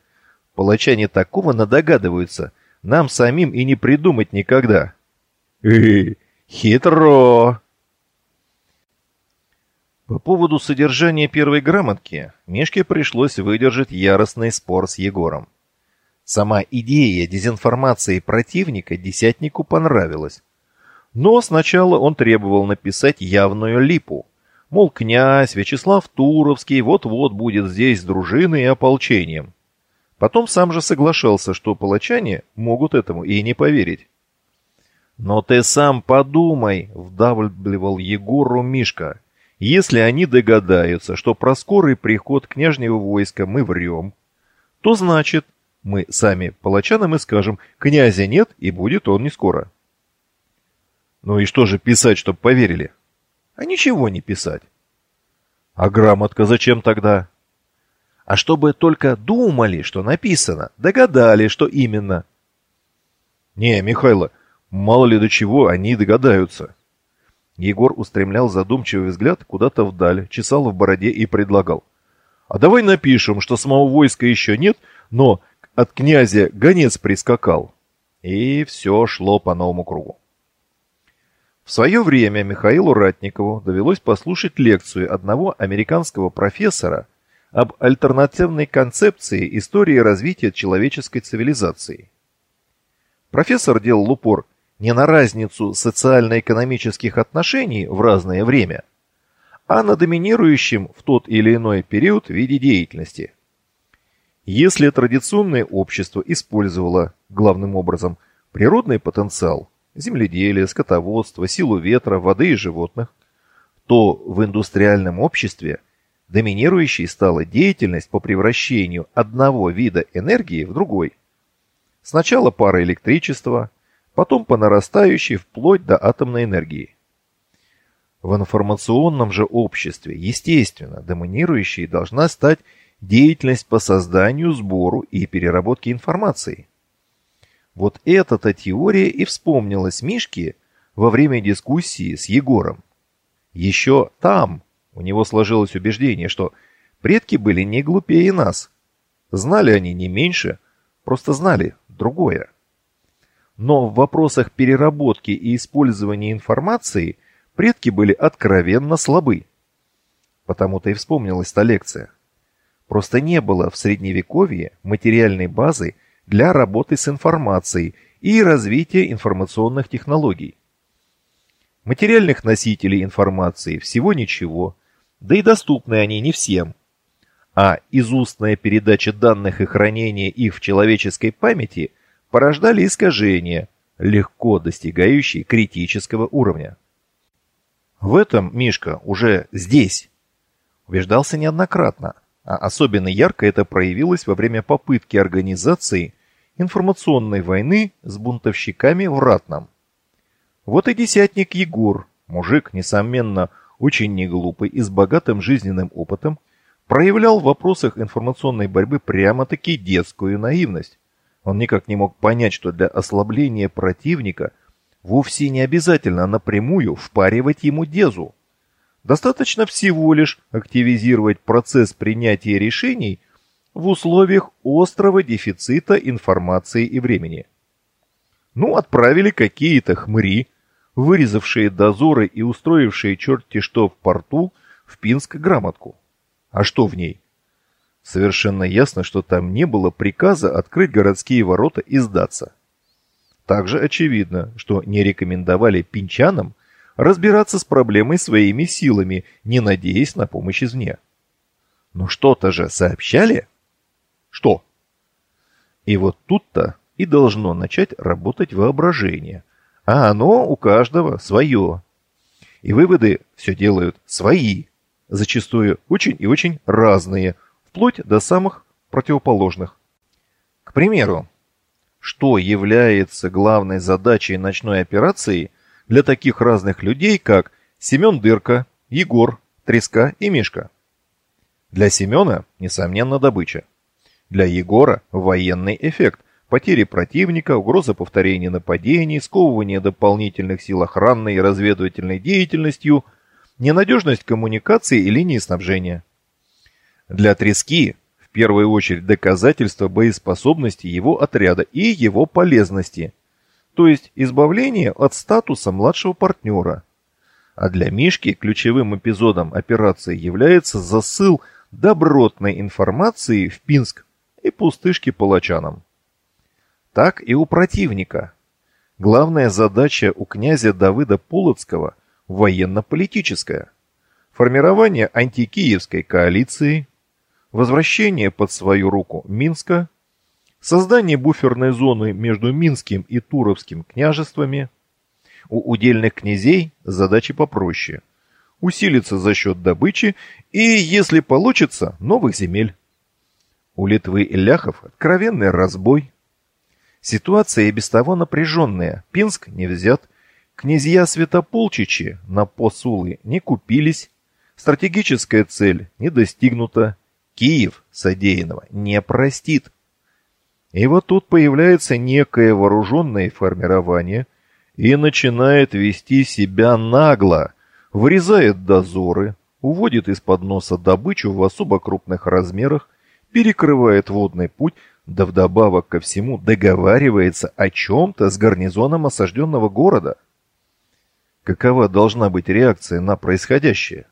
Палачане такого надогадываются. Нам самим и не придумать никогда. Э, хитро. По поводу содержания первой грамотки Мишке пришлось выдержать яростный спор с Егором. Сама идея дезинформации противника десятнику понравилась. Но сначала он требовал написать явную липу. Мол, князь Вячеслав Туровский вот-вот будет здесь с дружиной и ополчением. Потом сам же соглашался, что палачане могут этому и не поверить. «Но ты сам подумай», — вдавливал Егору Мишка. «Если они догадаются, что про скорый приход княжнего войска мы врем, то значит, мы сами палачанам и скажем, князя нет и будет он не скоро». «Ну и что же писать, чтоб поверили?» «А ничего не писать». «А грамотка зачем тогда?» А чтобы только думали, что написано, догадались, что именно. Не, Михайло, мало ли до чего они догадаются. Егор устремлял задумчивый взгляд куда-то вдаль, чесал в бороде и предлагал. А давай напишем, что самого войска еще нет, но от князя гонец прискакал. И все шло по новому кругу. В свое время Михаилу Ратникову довелось послушать лекцию одного американского профессора об альтернативной концепции истории развития человеческой цивилизации. Профессор делал упор не на разницу социально-экономических отношений в разное время, а на доминирующем в тот или иной период виде деятельности. Если традиционное общество использовало, главным образом, природный потенциал – земледелие, скотоводство, силу ветра, воды и животных, то в индустриальном обществе доминирующей стала деятельность по превращению одного вида энергии в другой. Сначала пара электричества, потом по нарастающей вплоть до атомной энергии. В информационном же обществе, естественно, доминирующей должна стать деятельность по созданию, сбору и переработке информации. Вот эта-то теория и вспомнилась Мишке во время дискуссии с Егором. Еще там у него сложилось убеждение, что предки были не глупее нас. Знали они не меньше, просто знали другое. Но в вопросах переработки и использования информации предки были откровенно слабы. Потому-то и вспомнилась та лекция. Просто не было в Средневековье материальной базы для работы с информацией и развития информационных технологий. Материальных носителей информации всего ничего, да и доступны они не всем. А изустная передача данных и хранение их в человеческой памяти порождали искажения, легко достигающие критического уровня. В этом Мишка уже здесь убеждался неоднократно, а особенно ярко это проявилось во время попытки организации информационной войны с бунтовщиками в Ратном. Вот и десятник Егор, мужик, несомненно, очень неглупый и с богатым жизненным опытом, проявлял в вопросах информационной борьбы прямо-таки детскую наивность. Он никак не мог понять, что для ослабления противника вовсе не обязательно напрямую впаривать ему дезу. Достаточно всего лишь активизировать процесс принятия решений в условиях острого дефицита информации и времени. Ну, отправили какие-то хмыри, вырезавшие дозоры и устроившие черти что в порту, в Пинск грамотку. А что в ней? Совершенно ясно, что там не было приказа открыть городские ворота и сдаться. Также очевидно, что не рекомендовали пинчанам разбираться с проблемой своими силами, не надеясь на помощь извне. Но что-то же сообщали? Что? И вот тут-то и должно начать работать воображение – а оно у каждого свое. И выводы все делают свои, зачастую очень и очень разные, вплоть до самых противоположных. К примеру, что является главной задачей ночной операции для таких разных людей, как Семен Дырка, Егор, Треска и Мишка? Для Семена, несомненно, добыча. Для Егора – военный эффект, потери противника, угроза повторения нападений, сковывание дополнительных сил охранной и разведывательной деятельностью, ненадежность коммуникации и линии снабжения. Для трески в первую очередь доказательство боеспособности его отряда и его полезности, то есть избавление от статуса младшего партнера. А для Мишки ключевым эпизодом операции является засыл добротной информации в Пинск и пустышки палачанам так и у противника. Главная задача у князя Давыда Полоцкого – военно-политическая. Формирование антикиевской коалиции, возвращение под свою руку Минска, создание буферной зоны между Минским и Туровским княжествами. У удельных князей задачи попроще – усилиться за счет добычи и, если получится, новых земель. У Литвы и Ляхов откровенный разбой – Ситуация и без того напряженная. Пинск не взят. Князья Святополчичи на посулы не купились. Стратегическая цель не достигнута. Киев содеянного не простит. И вот тут появляется некое вооруженное формирование и начинает вести себя нагло, вырезает дозоры, уводит из-под носа добычу в особо крупных размерах, перекрывает водный путь, да вдобавок ко всему договаривается о чем-то с гарнизоном осажденного города. Какова должна быть реакция на происходящее?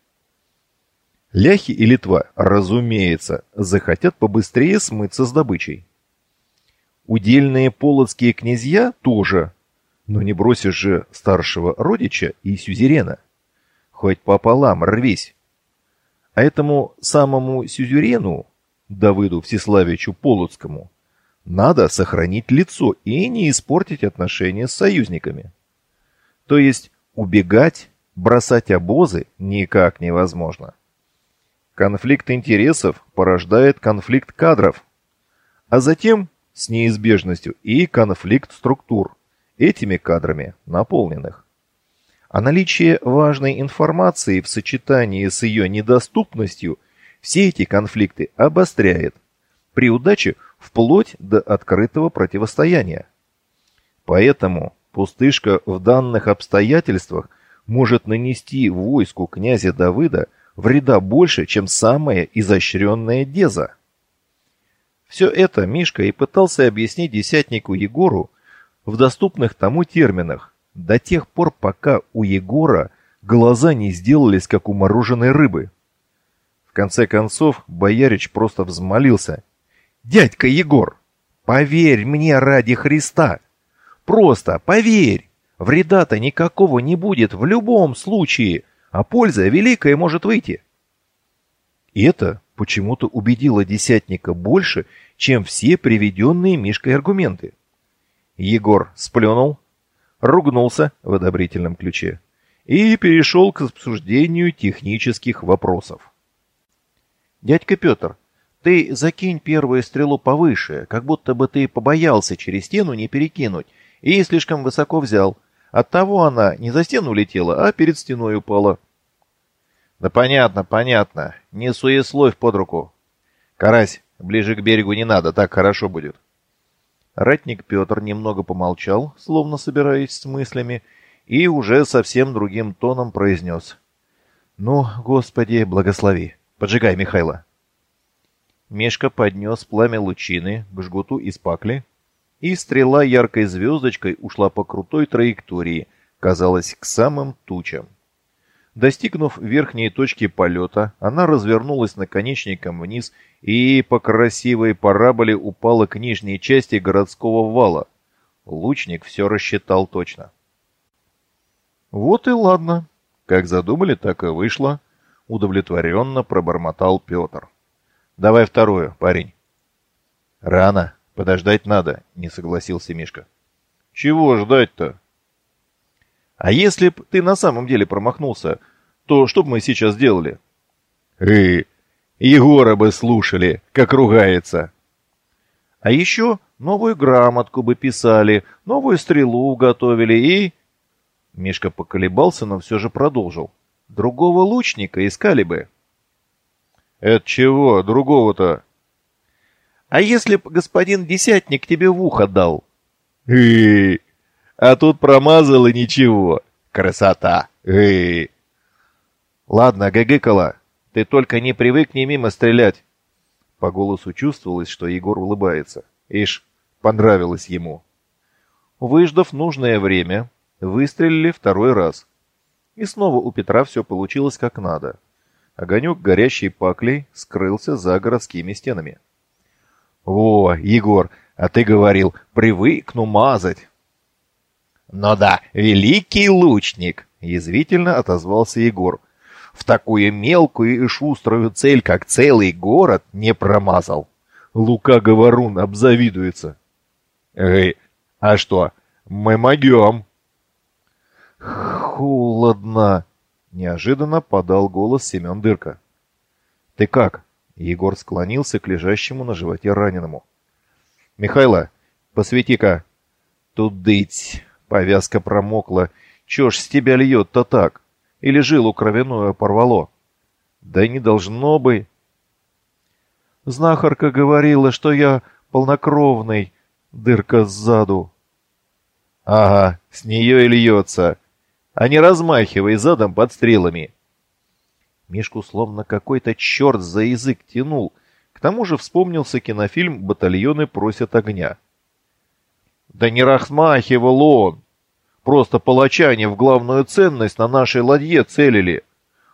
Ляхи и Литва, разумеется, захотят побыстрее смыться с добычей. Удельные полоцкие князья тоже. Но не бросишь же старшего родича и сюзерена. Хоть пополам рвись. А этому самому сюзерену, Давыду Всеславичу Полоцкому, надо сохранить лицо и не испортить отношения с союзниками. То есть убегать, бросать обозы никак невозможно. Конфликт интересов порождает конфликт кадров, а затем с неизбежностью и конфликт структур, этими кадрами наполненных. А наличие важной информации в сочетании с ее недоступностью все эти конфликты обостряет, при удаче вплоть до открытого противостояния. Поэтому пустышка в данных обстоятельствах может нанести войску князя Давыда вреда больше, чем самая изощренная деза. Все это Мишка и пытался объяснить десятнику Егору в доступных тому терминах, до тех пор, пока у Егора глаза не сделались, как у мороженой рыбы. Конце концов, боярич просто взмолился. «Дядька Егор, поверь мне ради Христа! Просто поверь! Вреда-то никакого не будет в любом случае, а польза великая может выйти!» И это почему-то убедило десятника больше, чем все приведенные Мишкой аргументы. Егор сплюнул, ругнулся в одобрительном ключе и перешел к обсуждению технических вопросов. «Дядька Петр, ты закинь первую стрелу повыше, как будто бы ты побоялся через стену не перекинуть и слишком высоко взял. Оттого она не за стену летела, а перед стеной упала». «Да понятно, понятно. Не суесловь под руку. Карась, ближе к берегу не надо, так хорошо будет». Ратник Петр немного помолчал, словно собираясь с мыслями, и уже совсем другим тоном произнес. «Ну, Господи, благослови! Поджигай, Михайло!» Мешка поднес пламя лучины к жгуту из пакли, и стрела яркой звездочкой ушла по крутой траектории, казалось, к самым тучам. Достигнув верхней точки полета, она развернулась наконечником вниз и по красивой параболе упала к нижней части городского вала. Лучник все рассчитал точно. «Вот и ладно. Как задумали, так и вышло», — удовлетворенно пробормотал Петр. «Давай вторую, парень». «Рано. Подождать надо», — не согласился Мишка. «Чего ждать-то?» А если б ты на самом деле промахнулся, то что бы мы сейчас делали? Э, Егора бы слушали, как ругается. А еще новую грамотку бы писали, новую стрелу готовили и... Мишка поколебался, но все же продолжил. Другого лучника искали бы. Это чего, другого-то? А если б господин Десятник тебе в ухо дал? Э, а тут промазал и ничего. Красота. Эй. Ладно, гагыкала, ты только не привыкни мимо стрелять. По голосу чувствовалось, что Егор улыбается. Ишь, понравилось ему. Выждав нужное время, выстрелили второй раз. И снова у Петра все получилось как надо. Огонек горящей паклей скрылся за городскими стенами. «Во, Егор, а ты говорил, привыкну мазать!» «Ну да, великий лучник!» — язвительно отозвался Егор. «В такую мелкую и шуструю цель, как целый город, не промазал. Лука Говорун обзавидуется». «Эй, а что, мы могем?» «Холодно!» — неожиданно подал голос Семен Дырка. «Ты как?» — Егор склонился к лежащему на животе раненому. «Михайло, посвети-ка!» «Тудыть!» Повязка промокла. Чё ж с тебя льет-то так? Или жилу кровяную порвало? Да не должно бы. Знахарка говорила, что я полнокровный, дырка сзаду. Ага, с нее и льется. А не размахивай задом под стрелами. Мишку словно какой-то черт за язык тянул. К тому же вспомнился кинофильм «Батальоны просят огня». Да не размахивал он. Просто палачане в главную ценность на нашей ладье целили.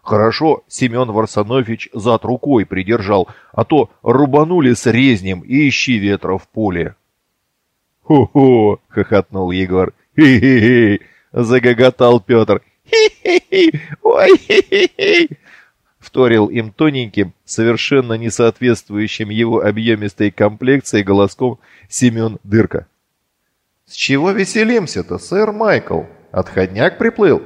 Хорошо, Семен Варсанович зад рукой придержал, а то рубанули с резнем и ищи ветра в поле. «Хо-хо!» — хохотнул Егор. «Хи-хи-хи!» — загоготал Петр. «Хи-хи-хи! Ой, хи-хи-хи!» Вторил им тоненьким, совершенно не соответствующим его объемистой комплекции голоском Семен Дырка. «С чего веселимся-то, сэр Майкл? Отходняк приплыл?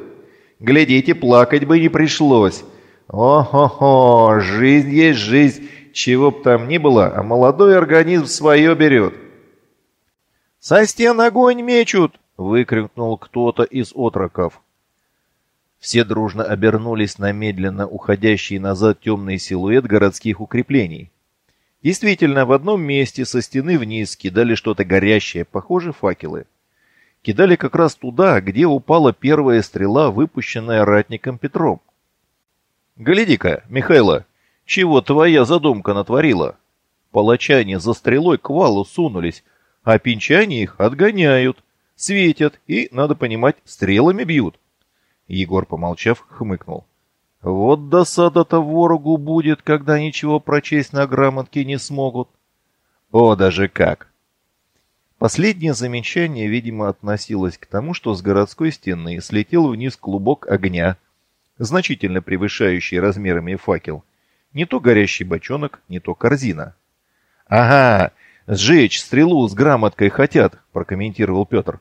Глядите, плакать бы не пришлось. О-хо-хо, жизнь есть жизнь, чего б там ни было, а молодой организм свое берет». «Со стен огонь мечут!» — выкрикнул кто-то из отроков. Все дружно обернулись на медленно уходящий назад темный силуэт городских укреплений. Действительно, в одном месте со стены вниз кидали что-то горящее, похоже, факелы. Кидали как раз туда, где упала первая стрела, выпущенная ратником Петром. «Гляди-ка, Михайло, чего твоя задумка натворила?» Палачане за стрелой к валу сунулись, а пинчане их отгоняют, светят и, надо понимать, стрелами бьют. Егор, помолчав, хмыкнул. Вот досада-то ворогу будет, когда ничего прочесть на грамотке не смогут. О, даже как! Последнее замечание, видимо, относилось к тому, что с городской стены слетел вниз клубок огня, значительно превышающий размерами факел. Не то горящий бочонок, не то корзина. «Ага, сжечь стрелу с грамоткой хотят», — прокомментировал Петр.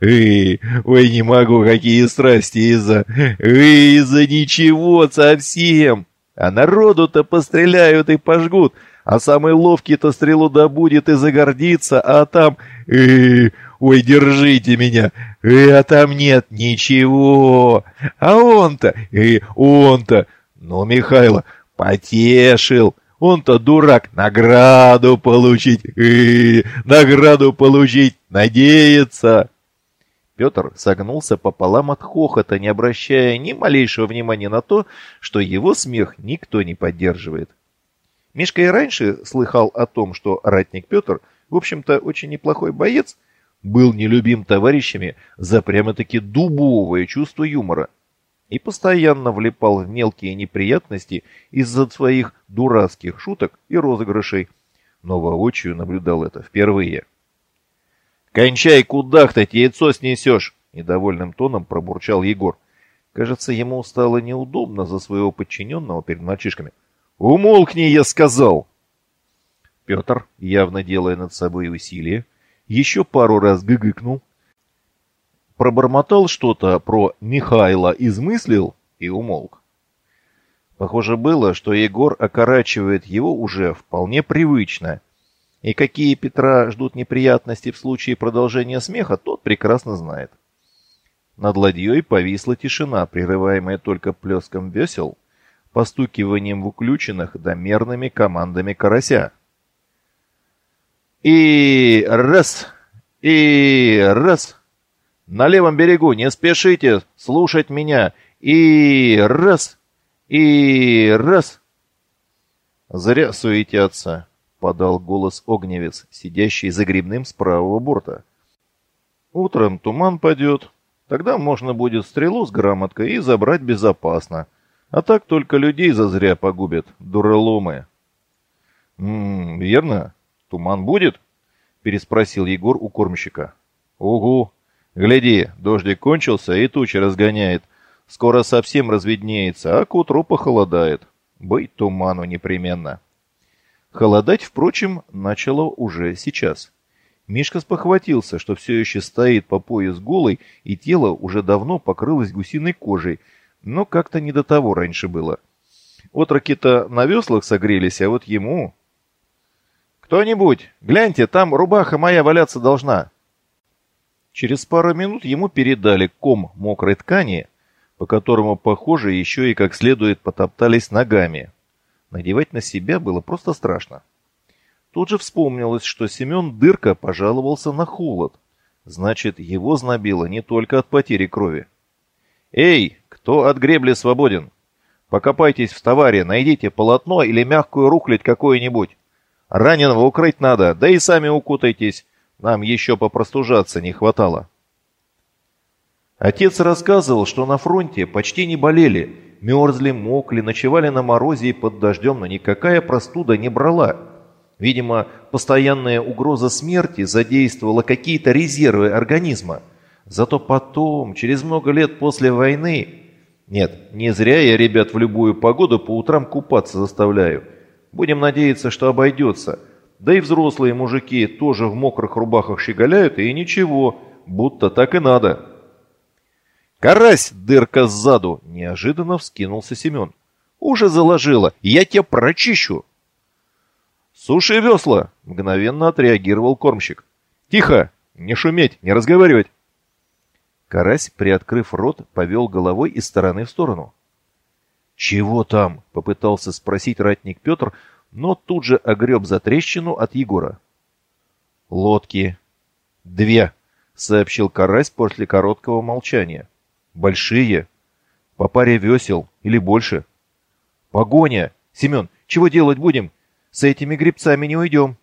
Эй, ой, не могу, какие страсти из-за... Из-за ничего совсем. А народу-то постреляют и пожгут, а самый ловкий-то стрелу добудет и загордится, а там... Ой, держите меня. А там нет ничего. А он-то, эй, он-то... Ну, Михайло, потешил. Он-то дурак, награду получить, эй, награду получить, надеется. Петр согнулся пополам от хохота, не обращая ни малейшего внимания на то, что его смех никто не поддерживает. Мишка и раньше слыхал о том, что ратник Петр, в общем-то, очень неплохой боец, был нелюбим товарищами за прямо-таки дубовое чувство юмора и постоянно влипал в мелкие неприятности из-за своих дурацких шуток и розыгрышей, но воочию наблюдал это впервые. «Кончай кудахтать, яйцо снесешь!» Недовольным тоном пробурчал Егор. Кажется, ему стало неудобно за своего подчиненного перед мальчишками. «Умолкни, я сказал!» Петр, явно делая над собой усилие, еще пару раз гыгыкнул, пробормотал что-то про Михайла, измыслил и умолк. Похоже было, что Егор окорачивает его уже вполне привычно, и какие Петра ждут неприятности в случае продолжения смеха, тот прекрасно знает. Над ладьей повисла тишина, прерываемая только плеском весел, постукиванием в уключенных да мерными командами карася. И раз, и раз. На левом берегу не спешите слушать меня. И раз, и раз. Зря суетятся. — подал голос огневец, сидящий за грибным с правого борта. «Утром туман падет. Тогда можно будет стрелу с грамоткой и забрать безопасно. А так только людей зазря погубят, дураломы». «М -м, верно? Туман будет?» — переспросил Егор у кормщика. «Угу. Гляди, дождик кончился и тучи разгоняет. Скоро совсем разведнеется, а к утру похолодает. Быть туману непременно». Холодать, впрочем, начало уже сейчас. Мишка спохватился, что все еще стоит по пояс голый, и тело уже давно покрылось гусиной кожей, но как-то не до того раньше было. Отроки-то на веслах согрелись, а вот ему... «Кто-нибудь, гляньте, там рубаха моя валяться должна!» Через пару минут ему передали ком мокрой ткани, по которому, похоже, еще и как следует потоптались ногами. Надевать на себя было просто страшно. Тут же вспомнилось, что Семен Дырка пожаловался на холод. Значит, его знобило не только от потери крови. «Эй, кто от гребли свободен? Покопайтесь в товаре, найдите полотно или мягкую рухлядь какую-нибудь. Раненого укрыть надо, да и сами укутайтесь. Нам еще попростужаться не хватало». Отец рассказывал, что на фронте почти не болели, мерзли, мокли, ночевали на морозе и под дождем, но никакая простуда не брала. Видимо, постоянная угроза смерти задействовала какие-то резервы организма. Зато потом, через много лет после войны... Нет, не зря я ребят в любую погоду по утрам купаться заставляю. Будем надеяться, что обойдется. Да и взрослые мужики тоже в мокрых рубахах щеголяют, и ничего, будто так и надо. «Карась, дырка сзаду!» – неожиданно вскинулся Семен. «Уже заложила, я тебя прочищу!» «Суши весла!» – мгновенно отреагировал кормщик. «Тихо! Не шуметь, не разговаривать!» Карась, приоткрыв рот, повел головой из стороны в сторону. «Чего там?» — попытался спросить ратник Петр, но тут же огреб за трещину от Егора. «Лодки. Две», — сообщил Карась после короткого молчания. «Большие. По паре весел или больше. Погоня! Семен, чего делать будем? С этими грибцами не уйдем».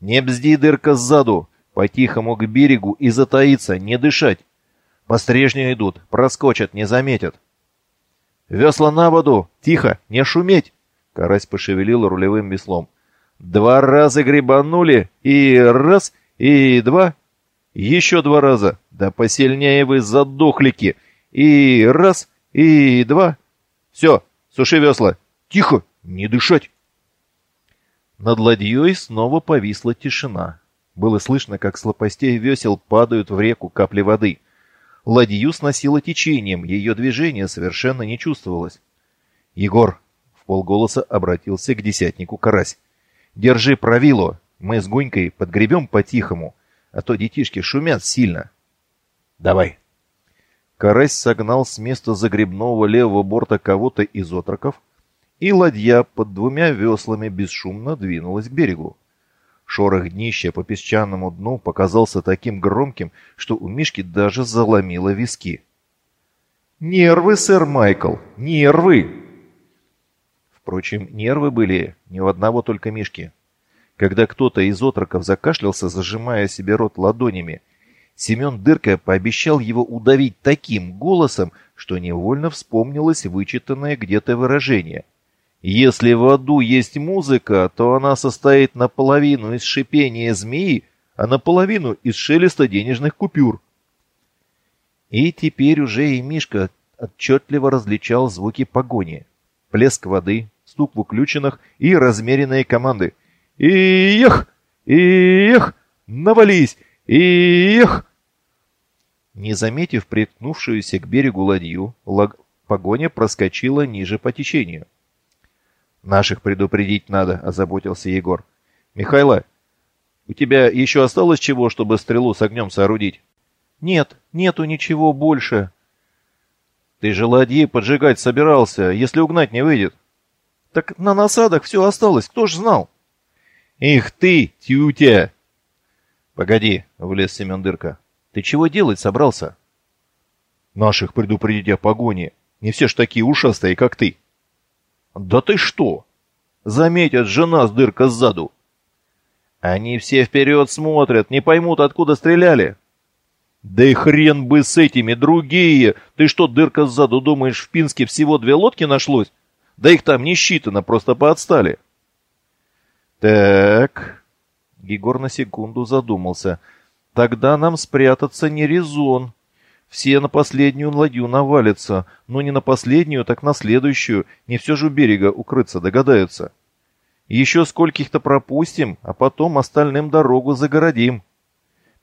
«Не бзди, дырка сзаду! По-тихому к берегу и затаиться, не дышать! По стрежню идут, проскочат, не заметят!» «Весла на воду! Тихо! Не шуметь!» Карась пошевелил рулевым веслом. «Два раза грибанули, и раз, и два, еще два раза, да посильнее вы задохлики, и раз, и два. Все, суши весла, тихо, не дышать!» Над ладьей снова повисла тишина. Было слышно, как с лопастей весел падают в реку капли воды. Ладью сносило течением, ее движение совершенно не чувствовалось. «Егор!» — в полголоса обратился к десятнику Карась. «Держи правило, мы с Гунькой подгребем по-тихому, а то детишки шумят сильно». «Давай!» Карась согнал с места загребного левого борта кого-то из отроков, и ладья под двумя веслами бесшумно двинулась к берегу. Шорох днища по песчаному дну показался таким громким, что у Мишки даже заломило виски. «Нервы, сэр Майкл, нервы!» Впрочем, нервы были не у одного только Мишки. Когда кто-то из отроков закашлялся, зажимая себе рот ладонями, Семен Дырка пообещал его удавить таким голосом, что невольно вспомнилось вычитанное где-то выражение – если в аду есть музыка, то она состоит наполовину из шипения змеи, а наполовину из шелеста денежных купюр. И теперь уже и Мишка отчетливо различал звуки погони. Плеск воды, стук в уключенных и размеренные команды. «Иех! Иех! Навались! Иех!» Не заметив приткнувшуюся к берегу ладью, лаг... погоня проскочила ниже по течению. «Наших предупредить надо», — озаботился Егор. «Михайло, у тебя еще осталось чего, чтобы стрелу с огнем соорудить?» «Нет, нету ничего больше». «Ты же ладьи поджигать собирался, если угнать не выйдет». «Так на насадах все осталось, кто ж знал?» «Их ты, тютя!» «Погоди», — влез Семен Дырка. «Ты чего делать собрался?» «Наших предупредить о погоне. Не все ж такие ушастые, как ты». «Да ты что? Заметят жена с дырка сзаду». «Они все вперед смотрят, не поймут, откуда стреляли». «Да и хрен бы с этими, другие! Ты что, дырка сзаду, думаешь, в Пинске всего две лодки нашлось? Да их там не считано, просто поотстали». «Так...» Егор на секунду задумался. «Тогда нам спрятаться не резон. Все на последнюю ладью навалятся, но не на последнюю, так на следующую, не все же у берега укрыться догадаются. Еще скольких-то пропустим, а потом остальным дорогу загородим.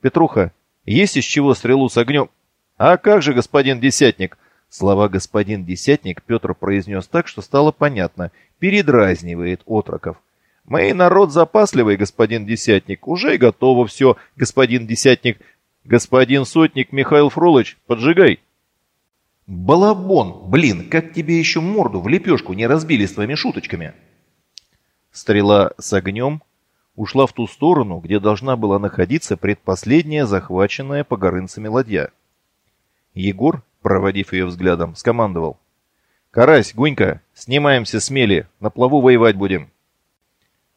Петруха, есть из чего стрелу с огнем? А как же, господин Десятник? Слова «господин Десятник» Петр произнес так, что стало понятно, передразнивает отроков. «Мы народ запасливый, господин Десятник, уже и готово все, господин Десятник, «Господин сотник Михаил Фролыч, поджигай!» «Балабон! Блин, как тебе еще морду в лепешку не разбили с твоими шуточками?» Стрела с огнем ушла в ту сторону, где должна была находиться предпоследняя захваченная погорынцами ладья. Егор, проводив ее взглядом, скомандовал. «Карась, Гунька, снимаемся с на плаву воевать будем».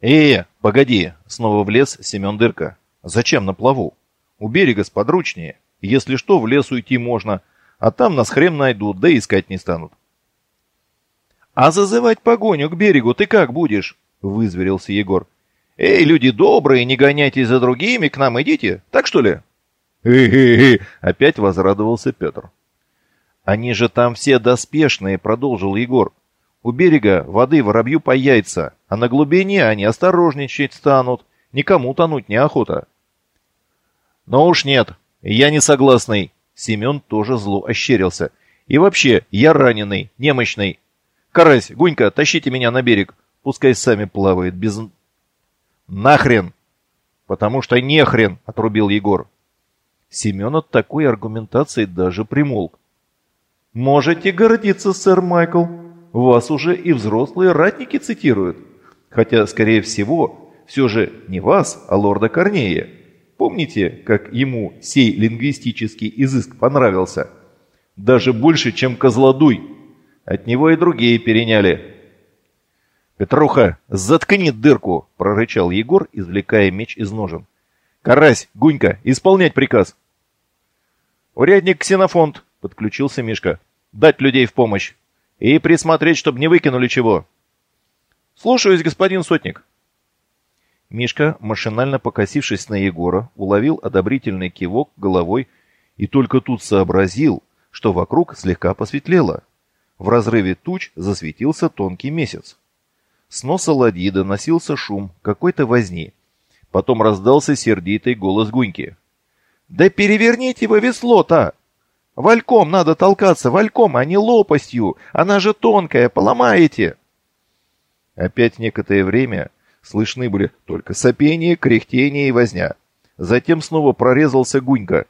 «Э, погоди!» — снова влез Семен Дырка. «Зачем на плаву?» У берега сподручнее. Если что, в лес уйти можно, а там нас хрен найдут, да искать не станут. «А зазывать погоню к берегу ты как будешь?» — вызверился Егор. «Эй, люди добрые, не гоняйтесь за другими, к нам идите, так что ли?» «Хе-хе-хе!» — опять возрадовался Петр. «Они же там все доспешные», — продолжил Егор. «У берега воды воробью по яйца, а на глубине они осторожничать станут, никому тонуть неохота». «Но уж нет, я не согласный», — Семен тоже зло ощерился. «И вообще, я раненый, немощный. Карась, Гунька, тащите меня на берег, пускай сами плавают без...» «Нахрен!» «Потому что нехрен!» — отрубил Егор. Семен от такой аргументации даже примолк. «Можете гордиться, сэр Майкл. Вас уже и взрослые ратники цитируют. Хотя, скорее всего, все же не вас, а лорда Корнея. Помните, как ему сей лингвистический изыск понравился? Даже больше, чем Козлодуй. От него и другие переняли». «Петруха, заткни дырку!» — прорычал Егор, извлекая меч из ножен. «Карась, Гунька, исполнять приказ!» «Урядник Ксенофонт!» — подключился Мишка. «Дать людей в помощь! И присмотреть, чтобы не выкинули чего!» «Слушаюсь, господин сотник!» Мишка, машинально покосившись на Егора, уловил одобрительный кивок головой и только тут сообразил, что вокруг слегка посветлело. В разрыве туч засветился тонкий месяц. С носа ладьи доносился шум какой-то возни, Потом раздался сердитый голос Гуньки. «Да переверните вы весло-то! Вальком надо толкаться, вальком, а не лопастью! Она же тонкая, поломаете!» Опять некоторое время слышны были только сопение, кряхтение и возня. Затем снова прорезался Гунька.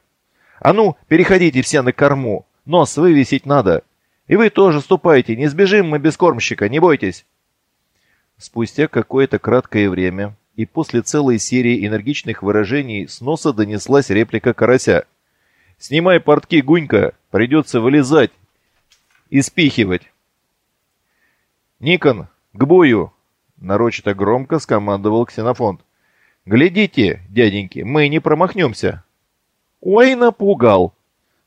«А ну, переходите все на корму! Нос вывесить надо! И вы тоже ступайте, не сбежим мы без кормщика, не бойтесь!» Спустя какое-то краткое время и после целой серии энергичных выражений с носа донеслась реплика карася. «Снимай портки, Гунька, придется вылезать и спихивать». «Никон, к бою!» — нарочито громко скомандовал Ксенофонт. «Глядите, дяденьки, мы не промахнемся». «Ой, напугал!»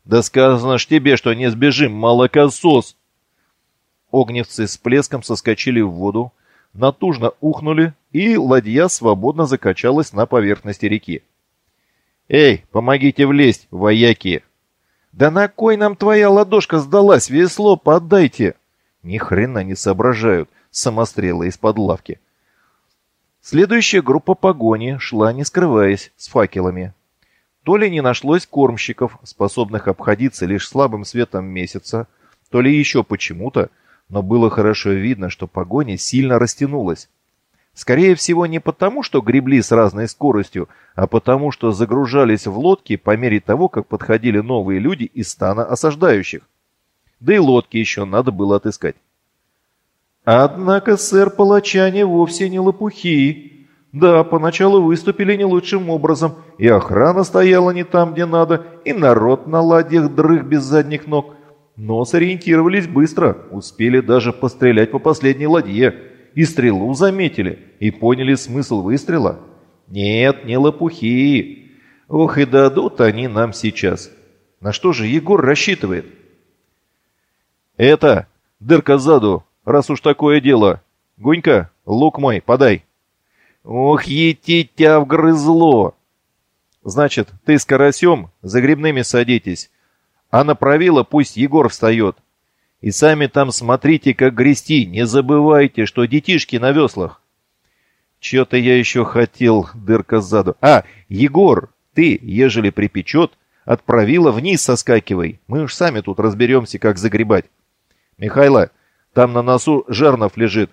«Да сказано ж тебе, что не сбежим, молокосос!» Огневцы с плеском соскочили в воду, натужно ухнули, и ладья свободно закачалась на поверхности реки. «Эй, помогите влезть, вояки!» «Да на кой нам твоя ладошка сдалась? Весло поддайте!» Ни хрена не соображают самострелы из-под лавки. Следующая группа погони шла, не скрываясь, с факелами. То ли не нашлось кормщиков, способных обходиться лишь слабым светом месяца, то ли еще почему-то, но было хорошо видно, что погоня сильно растянулась. Скорее всего, не потому, что гребли с разной скоростью, а потому, что загружались в лодки по мере того, как подходили новые люди из стана осаждающих. Да и лодки еще надо было отыскать. Однако сэр Палачане вовсе не лопухи. Да, поначалу выступили не лучшим образом, и охрана стояла не там, где надо, и народ на ладьях дрых без задних ног. Но сориентировались быстро, успели даже пострелять по последней ладье. И стрелу заметили, и поняли смысл выстрела. Нет, не лопухи. Ох, и дадут они нам сейчас. На что же Егор рассчитывает? Это, дырка сзаду, раз уж такое дело. Гунька, лук мой, подай. Ох, ети тебя вгрызло. Значит, ты с карасем за грибными садитесь, а на правило пусть Егор встает. И сами там смотрите, как грести. Не забывайте, что детишки на веслах. Че-то я еще хотел, дырка сзаду. А, Егор, ты, ежели припечет, от правила вниз соскакивай. Мы уж сами тут разберемся, как загребать. Михайло, там на носу жернов лежит.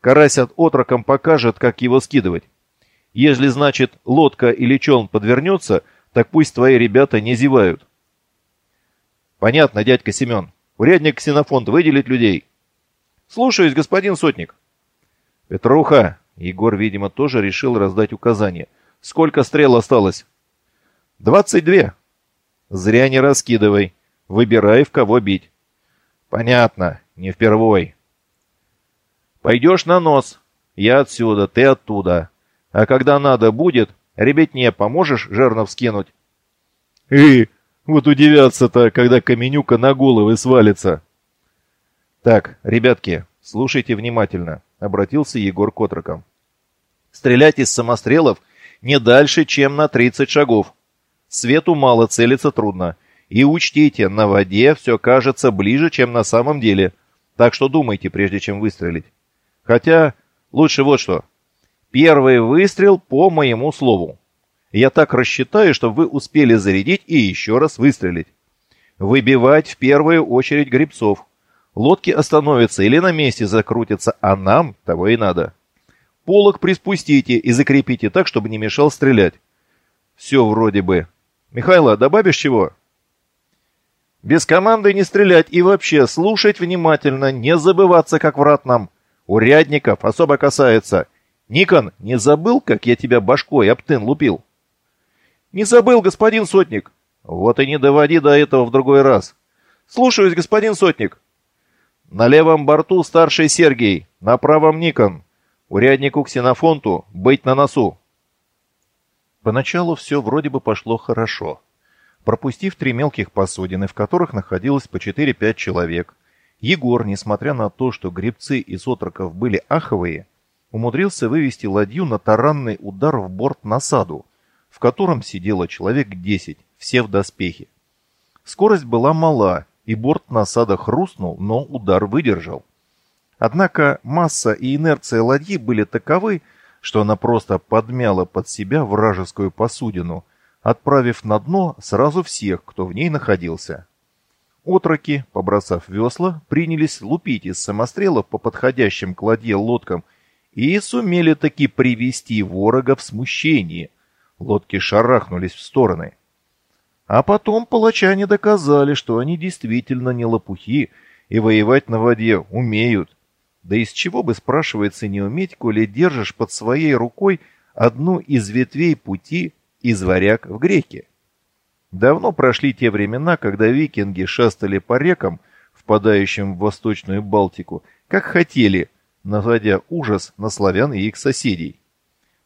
Карась от отроком покажет, как его скидывать. Если, значит, лодка или челн подвернется, так пусть твои ребята не зевают. Понятно, дядька Семен. Урядник Ксенофонт выделить людей. Слушаюсь, господин сотник. Петруха, Егор, видимо, тоже решил раздать указания. Сколько стрел осталось? Двадцать две. Зря не раскидывай. Выбирай, в кого бить. Понятно, не впервой. Пойдешь на нос. Я отсюда, ты оттуда. А когда надо будет, ребятне поможешь жернов скинуть? И вот удивятся-то, когда Каменюка на головы свалится. Так, ребятки, слушайте внимательно, обратился Егор к отрокам. Стрелять из самострелов не дальше, чем на 30 шагов. Свету мало, целиться трудно. И учтите, на воде все кажется ближе, чем на самом деле. Так что думайте, прежде чем выстрелить. Хотя, лучше вот что. Первый выстрел по моему слову. Я так рассчитаю, чтобы вы успели зарядить и еще раз выстрелить. Выбивать в первую очередь грибцов. Лодки остановятся или на месте закрутятся, а нам того и надо. Полок приспустите и закрепите так, чтобы не мешал стрелять. Все вроде бы. Михайло, добавишь чего? Без команды не стрелять и вообще слушать внимательно, не забываться, как врат нам. Урядников особо касается. Никон, не забыл, как я тебя башкой об тын лупил? Не забыл, господин сотник. Вот и не доводи до этого в другой раз. Слушаюсь, господин сотник. На левом борту старший Сергей, на правом Никон. Уряднику Ксенофонту быть на носу. Поначалу все вроде бы пошло хорошо. Пропустив три мелких посудины, в которых находилось по 4-5 человек, Егор, несмотря на то, что гребцы из отроков были аховые, умудрился вывести ладью на таранный удар в борт насаду, в котором сидело человек 10, все в доспехе. Скорость была мала, и борт насада хрустнул, но удар выдержал. Однако масса и инерция ладьи были таковы, что она просто подмяла под себя вражескую посудину – отправив на дно сразу всех, кто в ней находился. Отроки, побросав весла, принялись лупить из самострелов по подходящим к ладье лодкам и сумели таки привести ворога в смущение. Лодки шарахнулись в стороны. А потом палачане доказали, что они действительно не лопухи и воевать на воде умеют. Да из чего бы, спрашивается, не уметь, коли держишь под своей рукой одну из ветвей пути из варяг в греки. Давно прошли те времена, когда викинги шастали по рекам, впадающим в Восточную Балтику, как хотели, наводя ужас на славян и их соседей.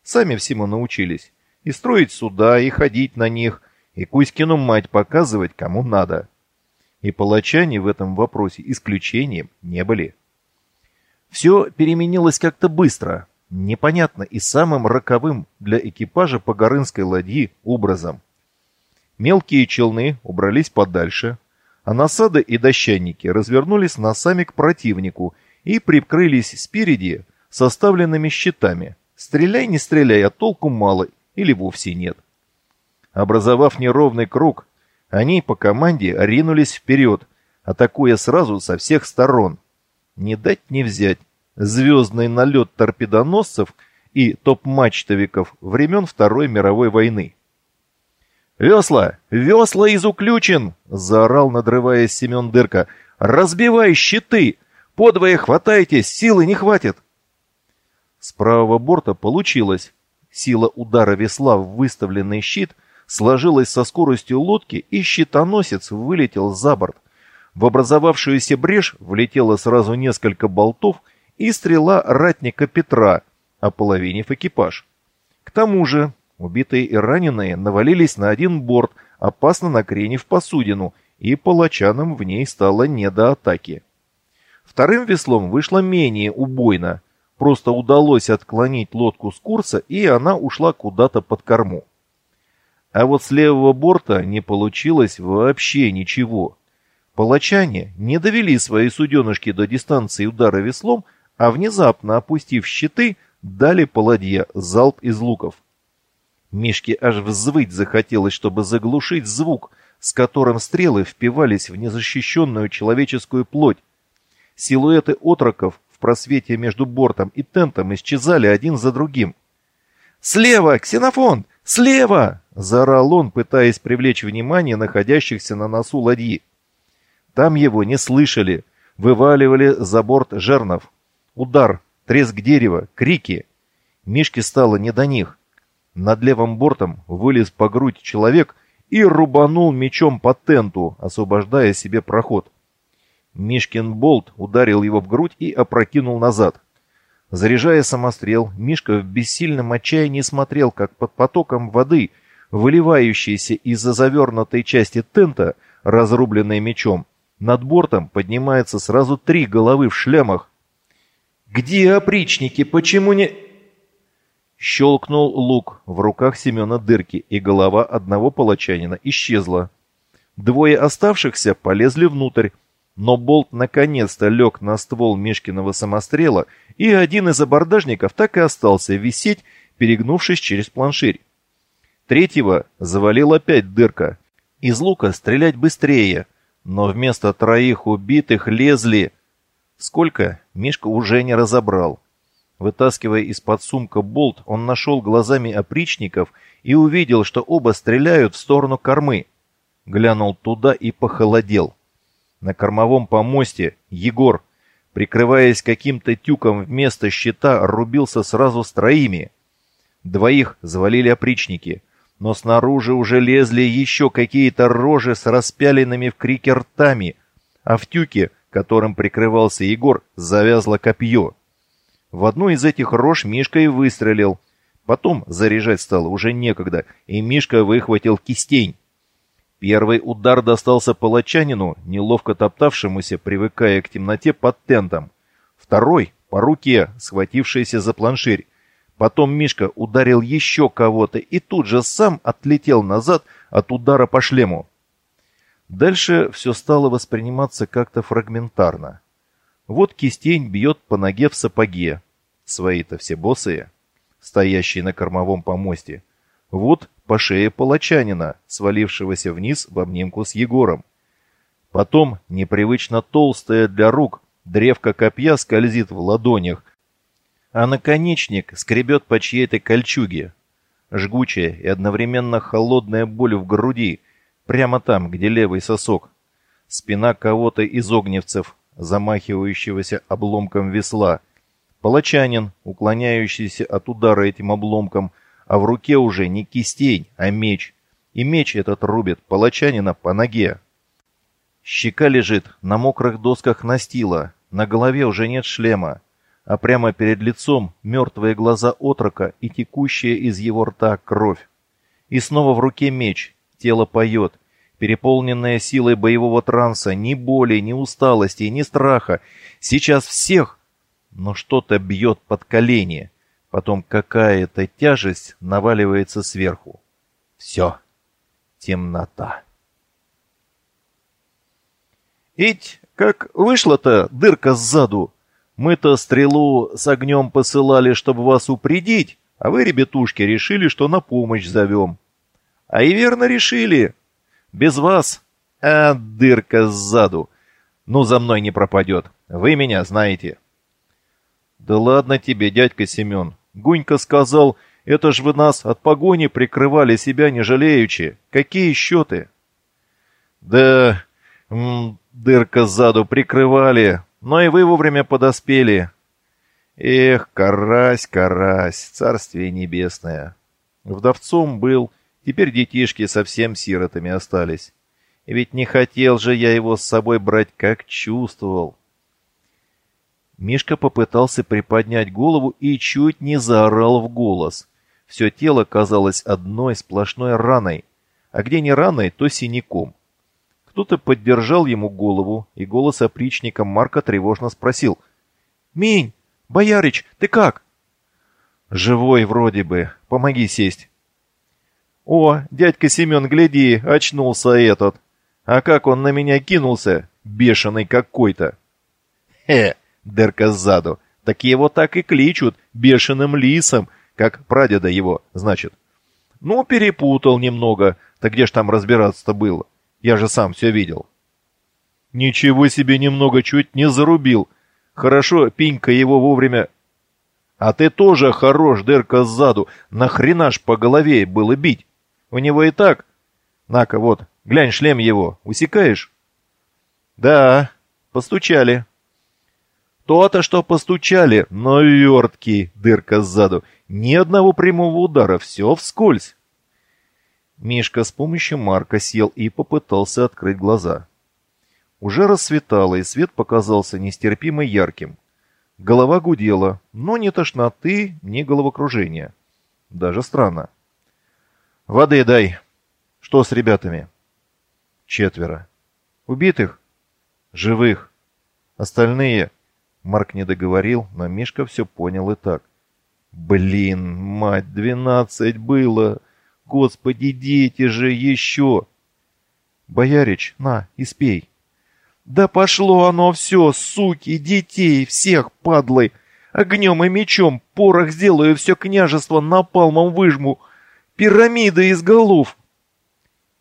Сами всему научились. И строить суда, и ходить на них, и Кузькину мать показывать, кому надо. И палачане в этом вопросе исключением не были. Все переменилось как-то быстро, непонятно и самым роковым для экипажа Погорынской ладьи образом. Мелкие челны убрались подальше, а насады и дощанники развернулись носами к противнику и прикрылись спереди составленными щитами. Стреляй, не стреляй, а толку мало или вовсе нет. Образовав неровный круг, они по команде ринулись вперед, атакуя сразу со всех сторон. Не дать не взять, звездный налет торпедоносцев и топ-мачтовиков времен Второй мировой войны. «Весла! Весла из уключен!» — заорал, надрываясь Семен Дырка. «Разбивай щиты! Подвое хватайтесь, силы не хватит!» С правого борта получилось. Сила удара весла в выставленный щит сложилась со скоростью лодки, и щитоносец вылетел за борт. В образовавшуюся брешь влетело сразу несколько болтов — и стрела ратника Петра, ополовинив экипаж. К тому же убитые и раненые навалились на один борт, опасно накренив посудину, и палачанам в ней стало не до атаки. Вторым веслом вышло менее убойно, просто удалось отклонить лодку с курса, и она ушла куда-то под корму. А вот с левого борта не получилось вообще ничего. Палачане не довели свои суденышки до дистанции удара веслом, а внезапно, опустив щиты, дали по залп из луков. Мишке аж взвыть захотелось, чтобы заглушить звук, с которым стрелы впивались в незащищенную человеческую плоть. Силуэты отроков в просвете между бортом и тентом исчезали один за другим. «Слева! Ксенофон! Слева!» — заорал он, пытаясь привлечь внимание находящихся на носу ладьи. Там его не слышали, вываливали за борт жернов. Удар, треск дерева, крики. Мишке стало не до них. Над левым бортом вылез по грудь человек и рубанул мечом по тенту, освобождая себе проход. Мишкин болт ударил его в грудь и опрокинул назад. Заряжая самострел, Мишка в бессильном отчаянии смотрел, как под потоком воды, выливающейся из-за завернутой части тента, разрубленной мечом, над бортом поднимается сразу три головы в шлемах, «Где опричники? Почему не...» Щелкнул лук в руках Семена дырки, и голова одного палачанина исчезла. Двое оставшихся полезли внутрь, но болт наконец-то лег на ствол Мишкиного самострела, и один из абордажников так и остался висеть, перегнувшись через планширь. Третьего завалил опять дырка. Из лука стрелять быстрее, но вместо троих убитых лезли... Сколько, Мишка уже не разобрал. Вытаскивая из-под сумка болт, он нашел глазами опричников и увидел, что оба стреляют в сторону кормы. Глянул туда и похолодел. На кормовом помосте Егор, прикрываясь каким-то тюком вместо щита, рубился сразу с троими. Двоих завалили опричники, но снаружи уже лезли еще какие-то рожи с распяленными в крике ртами, а в тюке, которым прикрывался Егор, завязло копье. В одну из этих рож Мишка и выстрелил. Потом заряжать стало уже некогда, и Мишка выхватил кистень. Первый удар достался палачанину, неловко топтавшемуся, привыкая к темноте под тентом. Второй — по руке, схватившейся за планширь. Потом Мишка ударил еще кого-то и тут же сам отлетел назад от удара по шлему. Дальше все стало восприниматься как-то фрагментарно. Вот кистень бьет по ноге в сапоге. Свои-то все босые, стоящие на кормовом помосте. Вот по шее палачанина, свалившегося вниз в обнимку с Егором. Потом непривычно толстая для рук древко копья скользит в ладонях, а наконечник скребет по чьей-то кольчуге. Жгучая и одновременно холодная боль в груди, прямо там, где левый сосок. Спина кого-то из огневцев, замахивающегося обломком весла. Палачанин, уклоняющийся от удара этим обломком, а в руке уже не кистень, а меч. И меч этот рубит палачанина по ноге. Щека лежит на мокрых досках настила, на голове уже нет шлема, а прямо перед лицом мертвые глаза отрока и текущая из его рта кровь. И снова в руке меч, тело поет, переполненное силой боевого транса, ни боли, ни усталости, ни страха. Сейчас всех, но что-то бьет под колени, Потом какая-то тяжесть наваливается сверху. Все. Темнота. Ить, как вышла-то дырка сзаду. Мы-то стрелу с огнем посылали, чтобы вас упредить, а вы, ребятушки, решили, что на помощь зовем. А и верно решили. Без вас. А, дырка сзаду. Ну, за мной не пропадет. Вы меня знаете. Да ладно тебе, дядька Семен. Гунька сказал, это ж вы нас от погони прикрывали себя не жалеючи. Какие счеты? Да, м, дырка сзаду прикрывали, но и вы вовремя подоспели. Эх, карась, карась, царствие небесное. Вдовцом был, теперь детишки совсем сиротами остались. Ведь не хотел же я его с собой брать, как чувствовал. Мишка попытался приподнять голову и чуть не заорал в голос. Все тело казалось одной сплошной раной, а где не раной, то синяком. Кто-то поддержал ему голову, и голос опричника Марка тревожно спросил. «Минь, боярич, ты как?» «Живой вроде бы. Помоги сесть». «О, дядька Семен, гляди, очнулся этот. А как он на меня кинулся, бешеный какой-то!» «Хе!» Дырка сзаду. Так его так и кличут, бешеным лисом, как прадеда его, значит. Ну, перепутал немного, так где ж там разбираться-то было? Я же сам все видел. Ничего себе немного чуть не зарубил. Хорошо, Пинька его вовремя... А ты тоже хорош, дырка сзаду. Нахрена ж по голове было бить? У него и так... На-ка, вот, глянь шлем его, усекаешь? Да, постучали. То-то, что постучали, но верткий, дырка сзаду. Ни одного прямого удара, все вскользь. Мишка с помощью Марка сел и попытался открыть глаза. Уже рассветало, и свет показался нестерпимо ярким. Голова гудела, но ни тошноты, ни головокружения. Даже странно. «Воды дай!» «Что с ребятами?» «Четверо». «Убитых?» «Живых. Остальные...» Марк не договорил, но Мишка все понял и так. Блин, мать, двенадцать было. Господи, дети же еще. Боярич, на, испей. Да пошло оно все, суки, детей, всех, падлы. Огнем и мечом порох сделаю, все княжество напалмом выжму. Пирамиды из голов.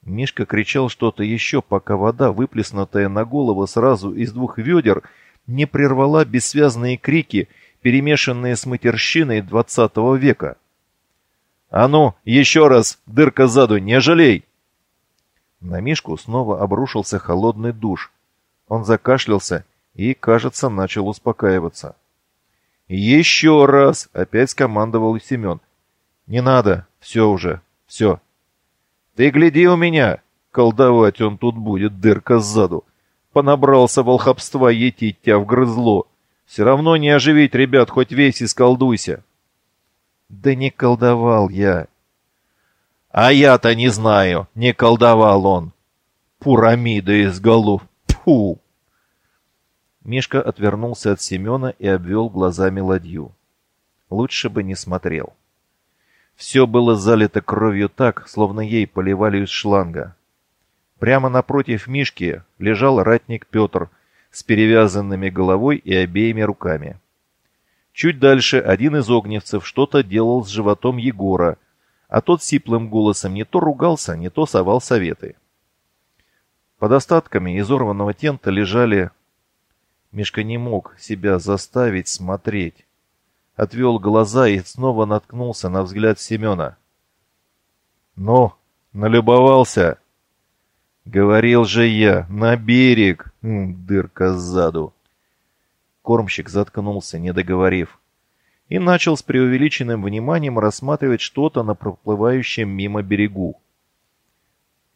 Мишка кричал что-то еще, пока вода, выплеснутая на голову сразу из двух ведер, не прервала бессвязные крики, перемешанные с матерщиной двадцатого века. «А ну, еще раз, дырка заду, не жалей!» На Мишку снова обрушился холодный душ. Он закашлялся и, кажется, начал успокаиваться. «Еще раз!» — опять скомандовал Семен. «Не надо, все уже, все». «Ты гляди у меня!» Колдовать он тут будет, дырка сзаду. Понабрался волхобства етить тебя в грызло. Все равно не оживить ребят, хоть весь исколдуйся. Да не колдовал я. А я-то не знаю, не колдовал он. Пурамида из голов. Фу! Мишка отвернулся от Семена и обвел глазами ладью. Лучше бы не смотрел. Все было залито кровью так, словно ей поливали из шланга. Прямо напротив Мишки лежал ратник Петр с перевязанными головой и обеими руками. Чуть дальше один из огневцев что-то делал с животом Егора, а тот сиплым голосом не то ругался, не то совал советы. Под остатками изорванного тента лежали... Мишка не мог себя заставить смотреть. Отвел глаза и снова наткнулся на взгляд Семена. «Ну, налюбовался?» «Говорил же я, на берег!» Дырка сзаду. Кормщик заткнулся, не договорив, и начал с преувеличенным вниманием рассматривать что-то на проплывающем мимо берегу.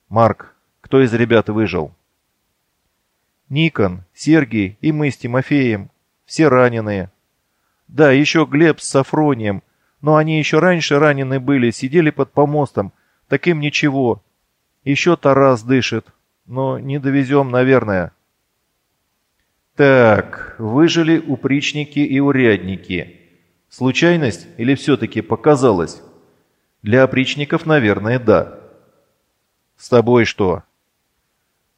«Марк, кто из ребят выжил?» «Никон, Сергей и мы с Тимофеем. Все раненые. Да, еще Глеб с Сафронием. Но они еще раньше ранены были, сидели под помостом. Таким ничего. Еще Тарас дышит. Но не довезем, наверное». Так, выжили упричники и урядники. Случайность или все-таки показалось? Для опричников, наверное, да. С тобой что?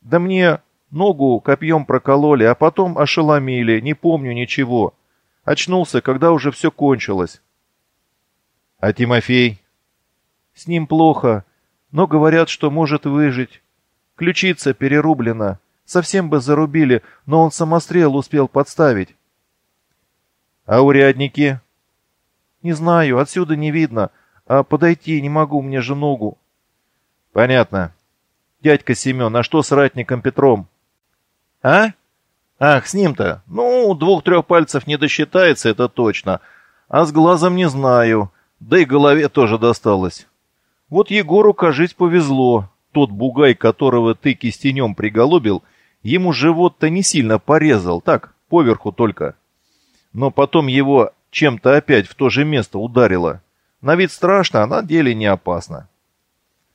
Да мне ногу копьем прокололи, а потом ошеломили, не помню ничего. Очнулся, когда уже все кончилось. А Тимофей? С ним плохо, но говорят, что может выжить. Ключица перерублена. Совсем бы зарубили, но он самострел успел подставить. А урядники? Не знаю, отсюда не видно, а подойти не могу, мне же ногу. Понятно. Дядька Семен, а что с ратником Петром? А? Ах, с ним-то? Ну, двух-трех пальцев не досчитается, это точно. А с глазом не знаю. Да и голове тоже досталось. Вот Егору, кажись, повезло. Тот бугай, которого ты кистенем приголубил, Ему живот-то не сильно порезал, так, поверху только. Но потом его чем-то опять в то же место ударило. На вид страшно, а на деле не опасно.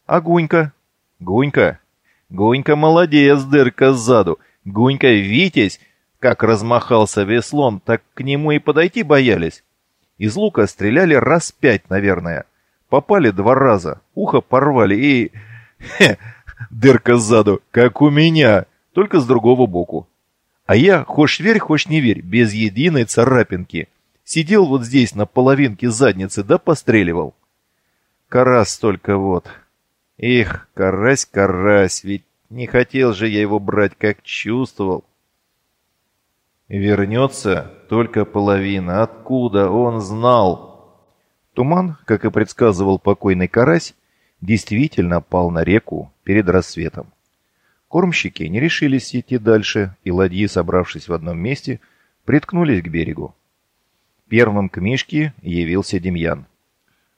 А Гунька? Гунька? Гунька молодец, дырка сзаду. Гунька Витязь, как размахался веслом, так к нему и подойти боялись. Из лука стреляли раз пять, наверное. Попали два раза, ухо порвали и... Хе, дырка сзаду, как у меня только с другого боку. А я, хошь верь, хошь не верь, без единой царапинки. Сидел вот здесь на половинке задницы, да постреливал. Карась только вот. Эх, карась, карась, ведь не хотел же я его брать, как чувствовал. Вернется только половина. Откуда он знал? Туман, как и предсказывал покойный карась, действительно пал на реку перед рассветом. Кормщики не решились идти дальше, и ладьи, собравшись в одном месте, приткнулись к берегу. Первым к Мишке явился Демьян.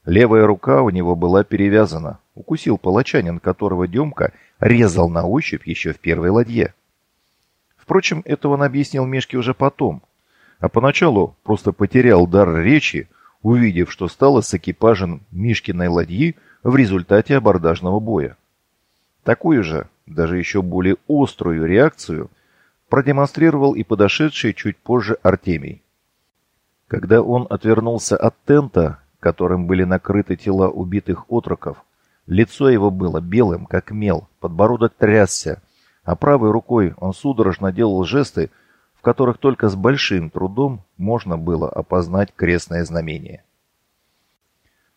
Левая рука у него была перевязана. Укусил палачанин, которого Демка резал на ощупь еще в первой ладье. Впрочем, это он объяснил Мишке уже потом. А поначалу просто потерял дар речи, увидев, что стало с экипажем Мишкиной ладьи в результате абордажного боя. Такую же, даже еще более острую реакцию продемонстрировал и подошедший чуть позже Артемий. Когда он отвернулся от тента, которым были накрыты тела убитых отроков. Лицо его было белым, как мел, подбородок трясся, а правой рукой он судорожно делал жесты, в которых только с большим трудом можно было опознать крестное знамение.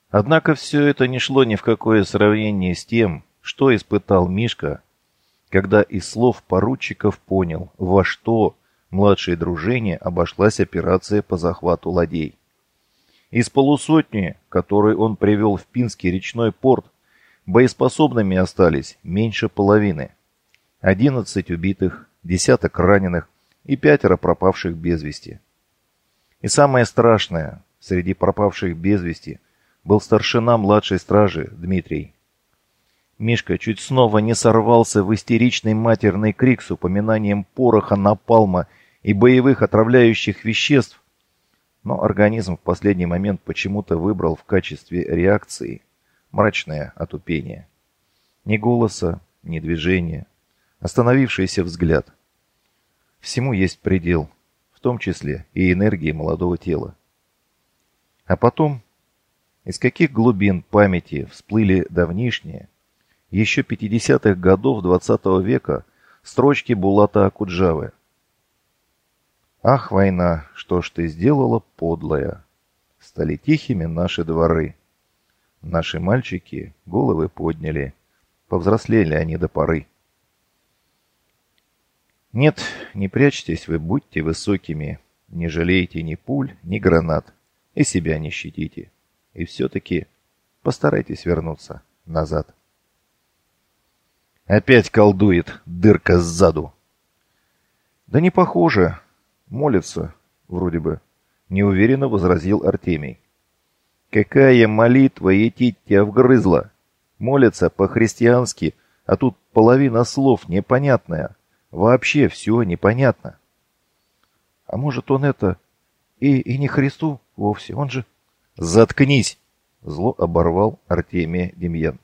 Однако все это не шло ни в какое сравнение с тем, что испытал Мишка, когда из слов поручиков понял, во что младшей дружине обошлась операция по захвату ладей. Из полусотни, которую он привел в Пинский речной порт, боеспособными остались меньше половины. Одиннадцать убитых, десяток раненых и пятеро пропавших без вести. И самое страшное, среди пропавших без вести был старшина младшей стражи Дмитрий. Мишка чуть снова не сорвался в истеричный матерный крик с упоминанием пороха, напалма и боевых отравляющих веществ, но организм в последний момент почему-то выбрал в качестве реакции мрачное отупение. Ни голоса, ни движения, остановившийся взгляд. Всему есть предел, в том числе и энергии молодого тела. А потом из каких глубин памяти всплыли давнишние, еще 50-х годов 20 -го века, строчки Булата Акуджавы. «Ах, война, что ж ты сделала, подлая! Стали тихими наши дворы. Наши мальчики головы подняли, повзрослели они до поры. Нет, не прячьтесь вы, будьте высокими, не жалейте ни пуль, ни гранат, и себя не щадите. И все-таки постарайтесь вернуться назад. Опять колдует дырка сзаду. Да не похоже. Молится, вроде бы. Неуверенно возразил Артемий. Какая молитва етить тебя вгрызла? Молится по-христиански, а тут половина слов непонятная. Вообще все непонятно. А может он это и, и не Христу вовсе, он же «Заткнись!» — зло оборвал Артемия Демьян.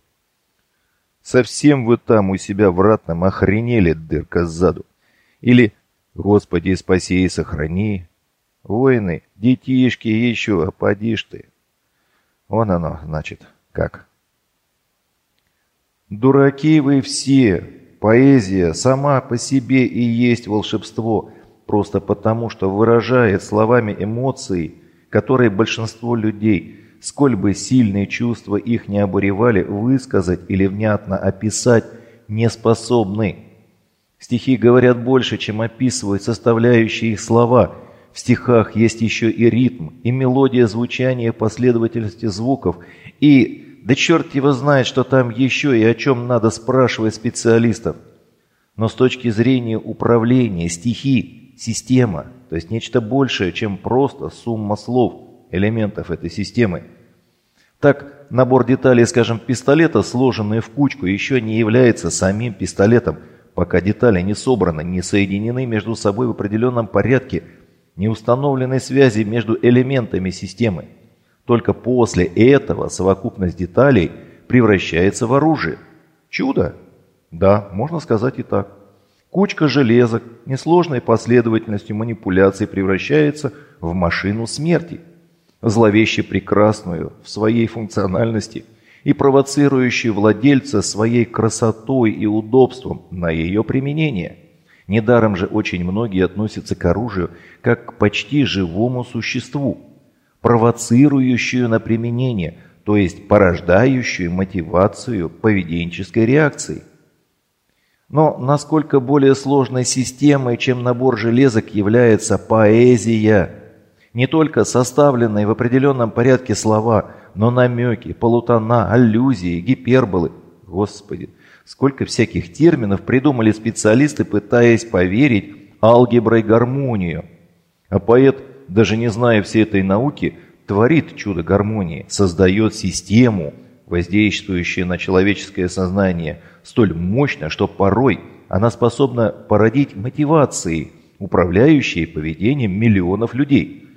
«Совсем вы там у себя в ратном охренели, дырка сзаду. Или «Господи, спаси и сохрани!» Воины, детишки еще, поди ж ты. Вон оно, значит, как. Дураки вы все. Поэзия сама по себе и есть волшебство, просто потому, что выражает словами эмоции, которые большинство людей, сколь бы сильные чувства их не обуревали, высказать или внятно описать не способны. Стихи говорят больше, чем описывают составляющие их слова. В стихах есть еще и ритм, и мелодия звучания последовательности звуков, и да черт его знает, что там еще и о чем надо спрашивать специалистов. Но с точки зрения управления, стихи, система – то есть нечто большее, чем просто сумма слов, элементов этой системы. Так, набор деталей, скажем, пистолета, сложенные в кучку, еще не является самим пистолетом, пока детали не собраны, не соединены между собой в определенном порядке, не установлены связи между элементами системы. Только после этого совокупность деталей превращается в оружие. Чудо? Да, можно сказать и так. Кучка железок несложной последовательностью манипуляций превращается в машину смерти, зловеще прекрасную в своей функциональности и провоцирующую владельца своей красотой и удобством на ее применение. Недаром же очень многие относятся к оружию как к почти живому существу, провоцирующую на применение, то есть порождающую мотивацию поведенческой реакции. Но насколько более сложной системой, чем набор железок, является поэзия. Не только составленные в определенном порядке слова, но намеки, полутона, аллюзии, гиперболы. Господи, сколько всяких терминов придумали специалисты, пытаясь поверить алгеброй гармонию. А поэт, даже не зная всей этой науки, творит чудо гармонии, создает систему, воздействующую на человеческое сознание – столь мощна, что порой она способна породить мотивации, управляющие поведением миллионов людей.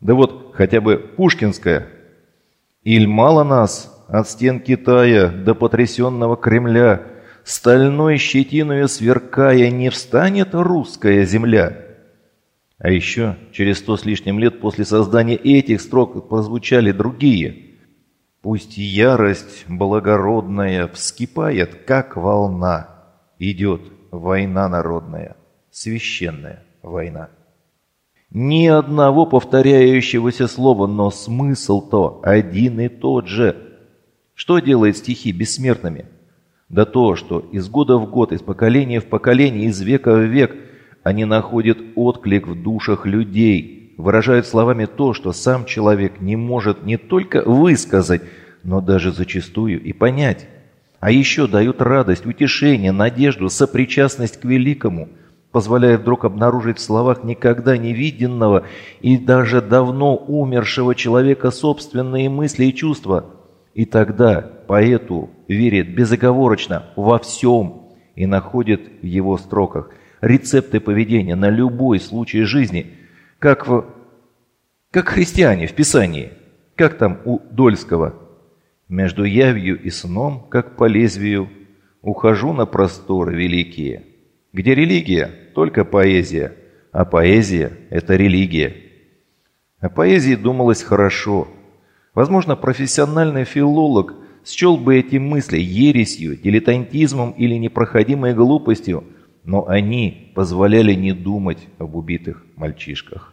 Да вот хотя бы пушкинская. «Иль мало нас от стен Китая до потрясенного Кремля, стальной щетиною сверкая не встанет русская земля». А еще через сто с лишним лет после создания этих строк прозвучали другие – Пусть ярость благородная вскипает, как волна, идет война народная, священная война. Ни одного повторяющегося слова, но смысл-то один и тот же. Что делает стихи бессмертными? Да то, что из года в год, из поколения в поколение, из века в век они находят отклик в душах людей, выражают словами то, что сам человек не может не только высказать, но даже зачастую и понять. А еще дают радость, утешение, надежду, сопричастность к великому, позволяя вдруг обнаружить в словах никогда не виденного и даже давно умершего человека собственные мысли и чувства. И тогда поэту верит безоговорочно во всем и находит в его строках рецепты поведения на любой случай жизни, как в... как христиане в Писании, как там у Дольского. Между явью и сном, как по лезвию, ухожу на просторы великие. Где религия? Только поэзия. А поэзия – это религия. О поэзии думалось хорошо. Возможно, профессиональный филолог счел бы эти мысли ересью, дилетантизмом или непроходимой глупостью, но они позволяли не думать об убитых мальчишках.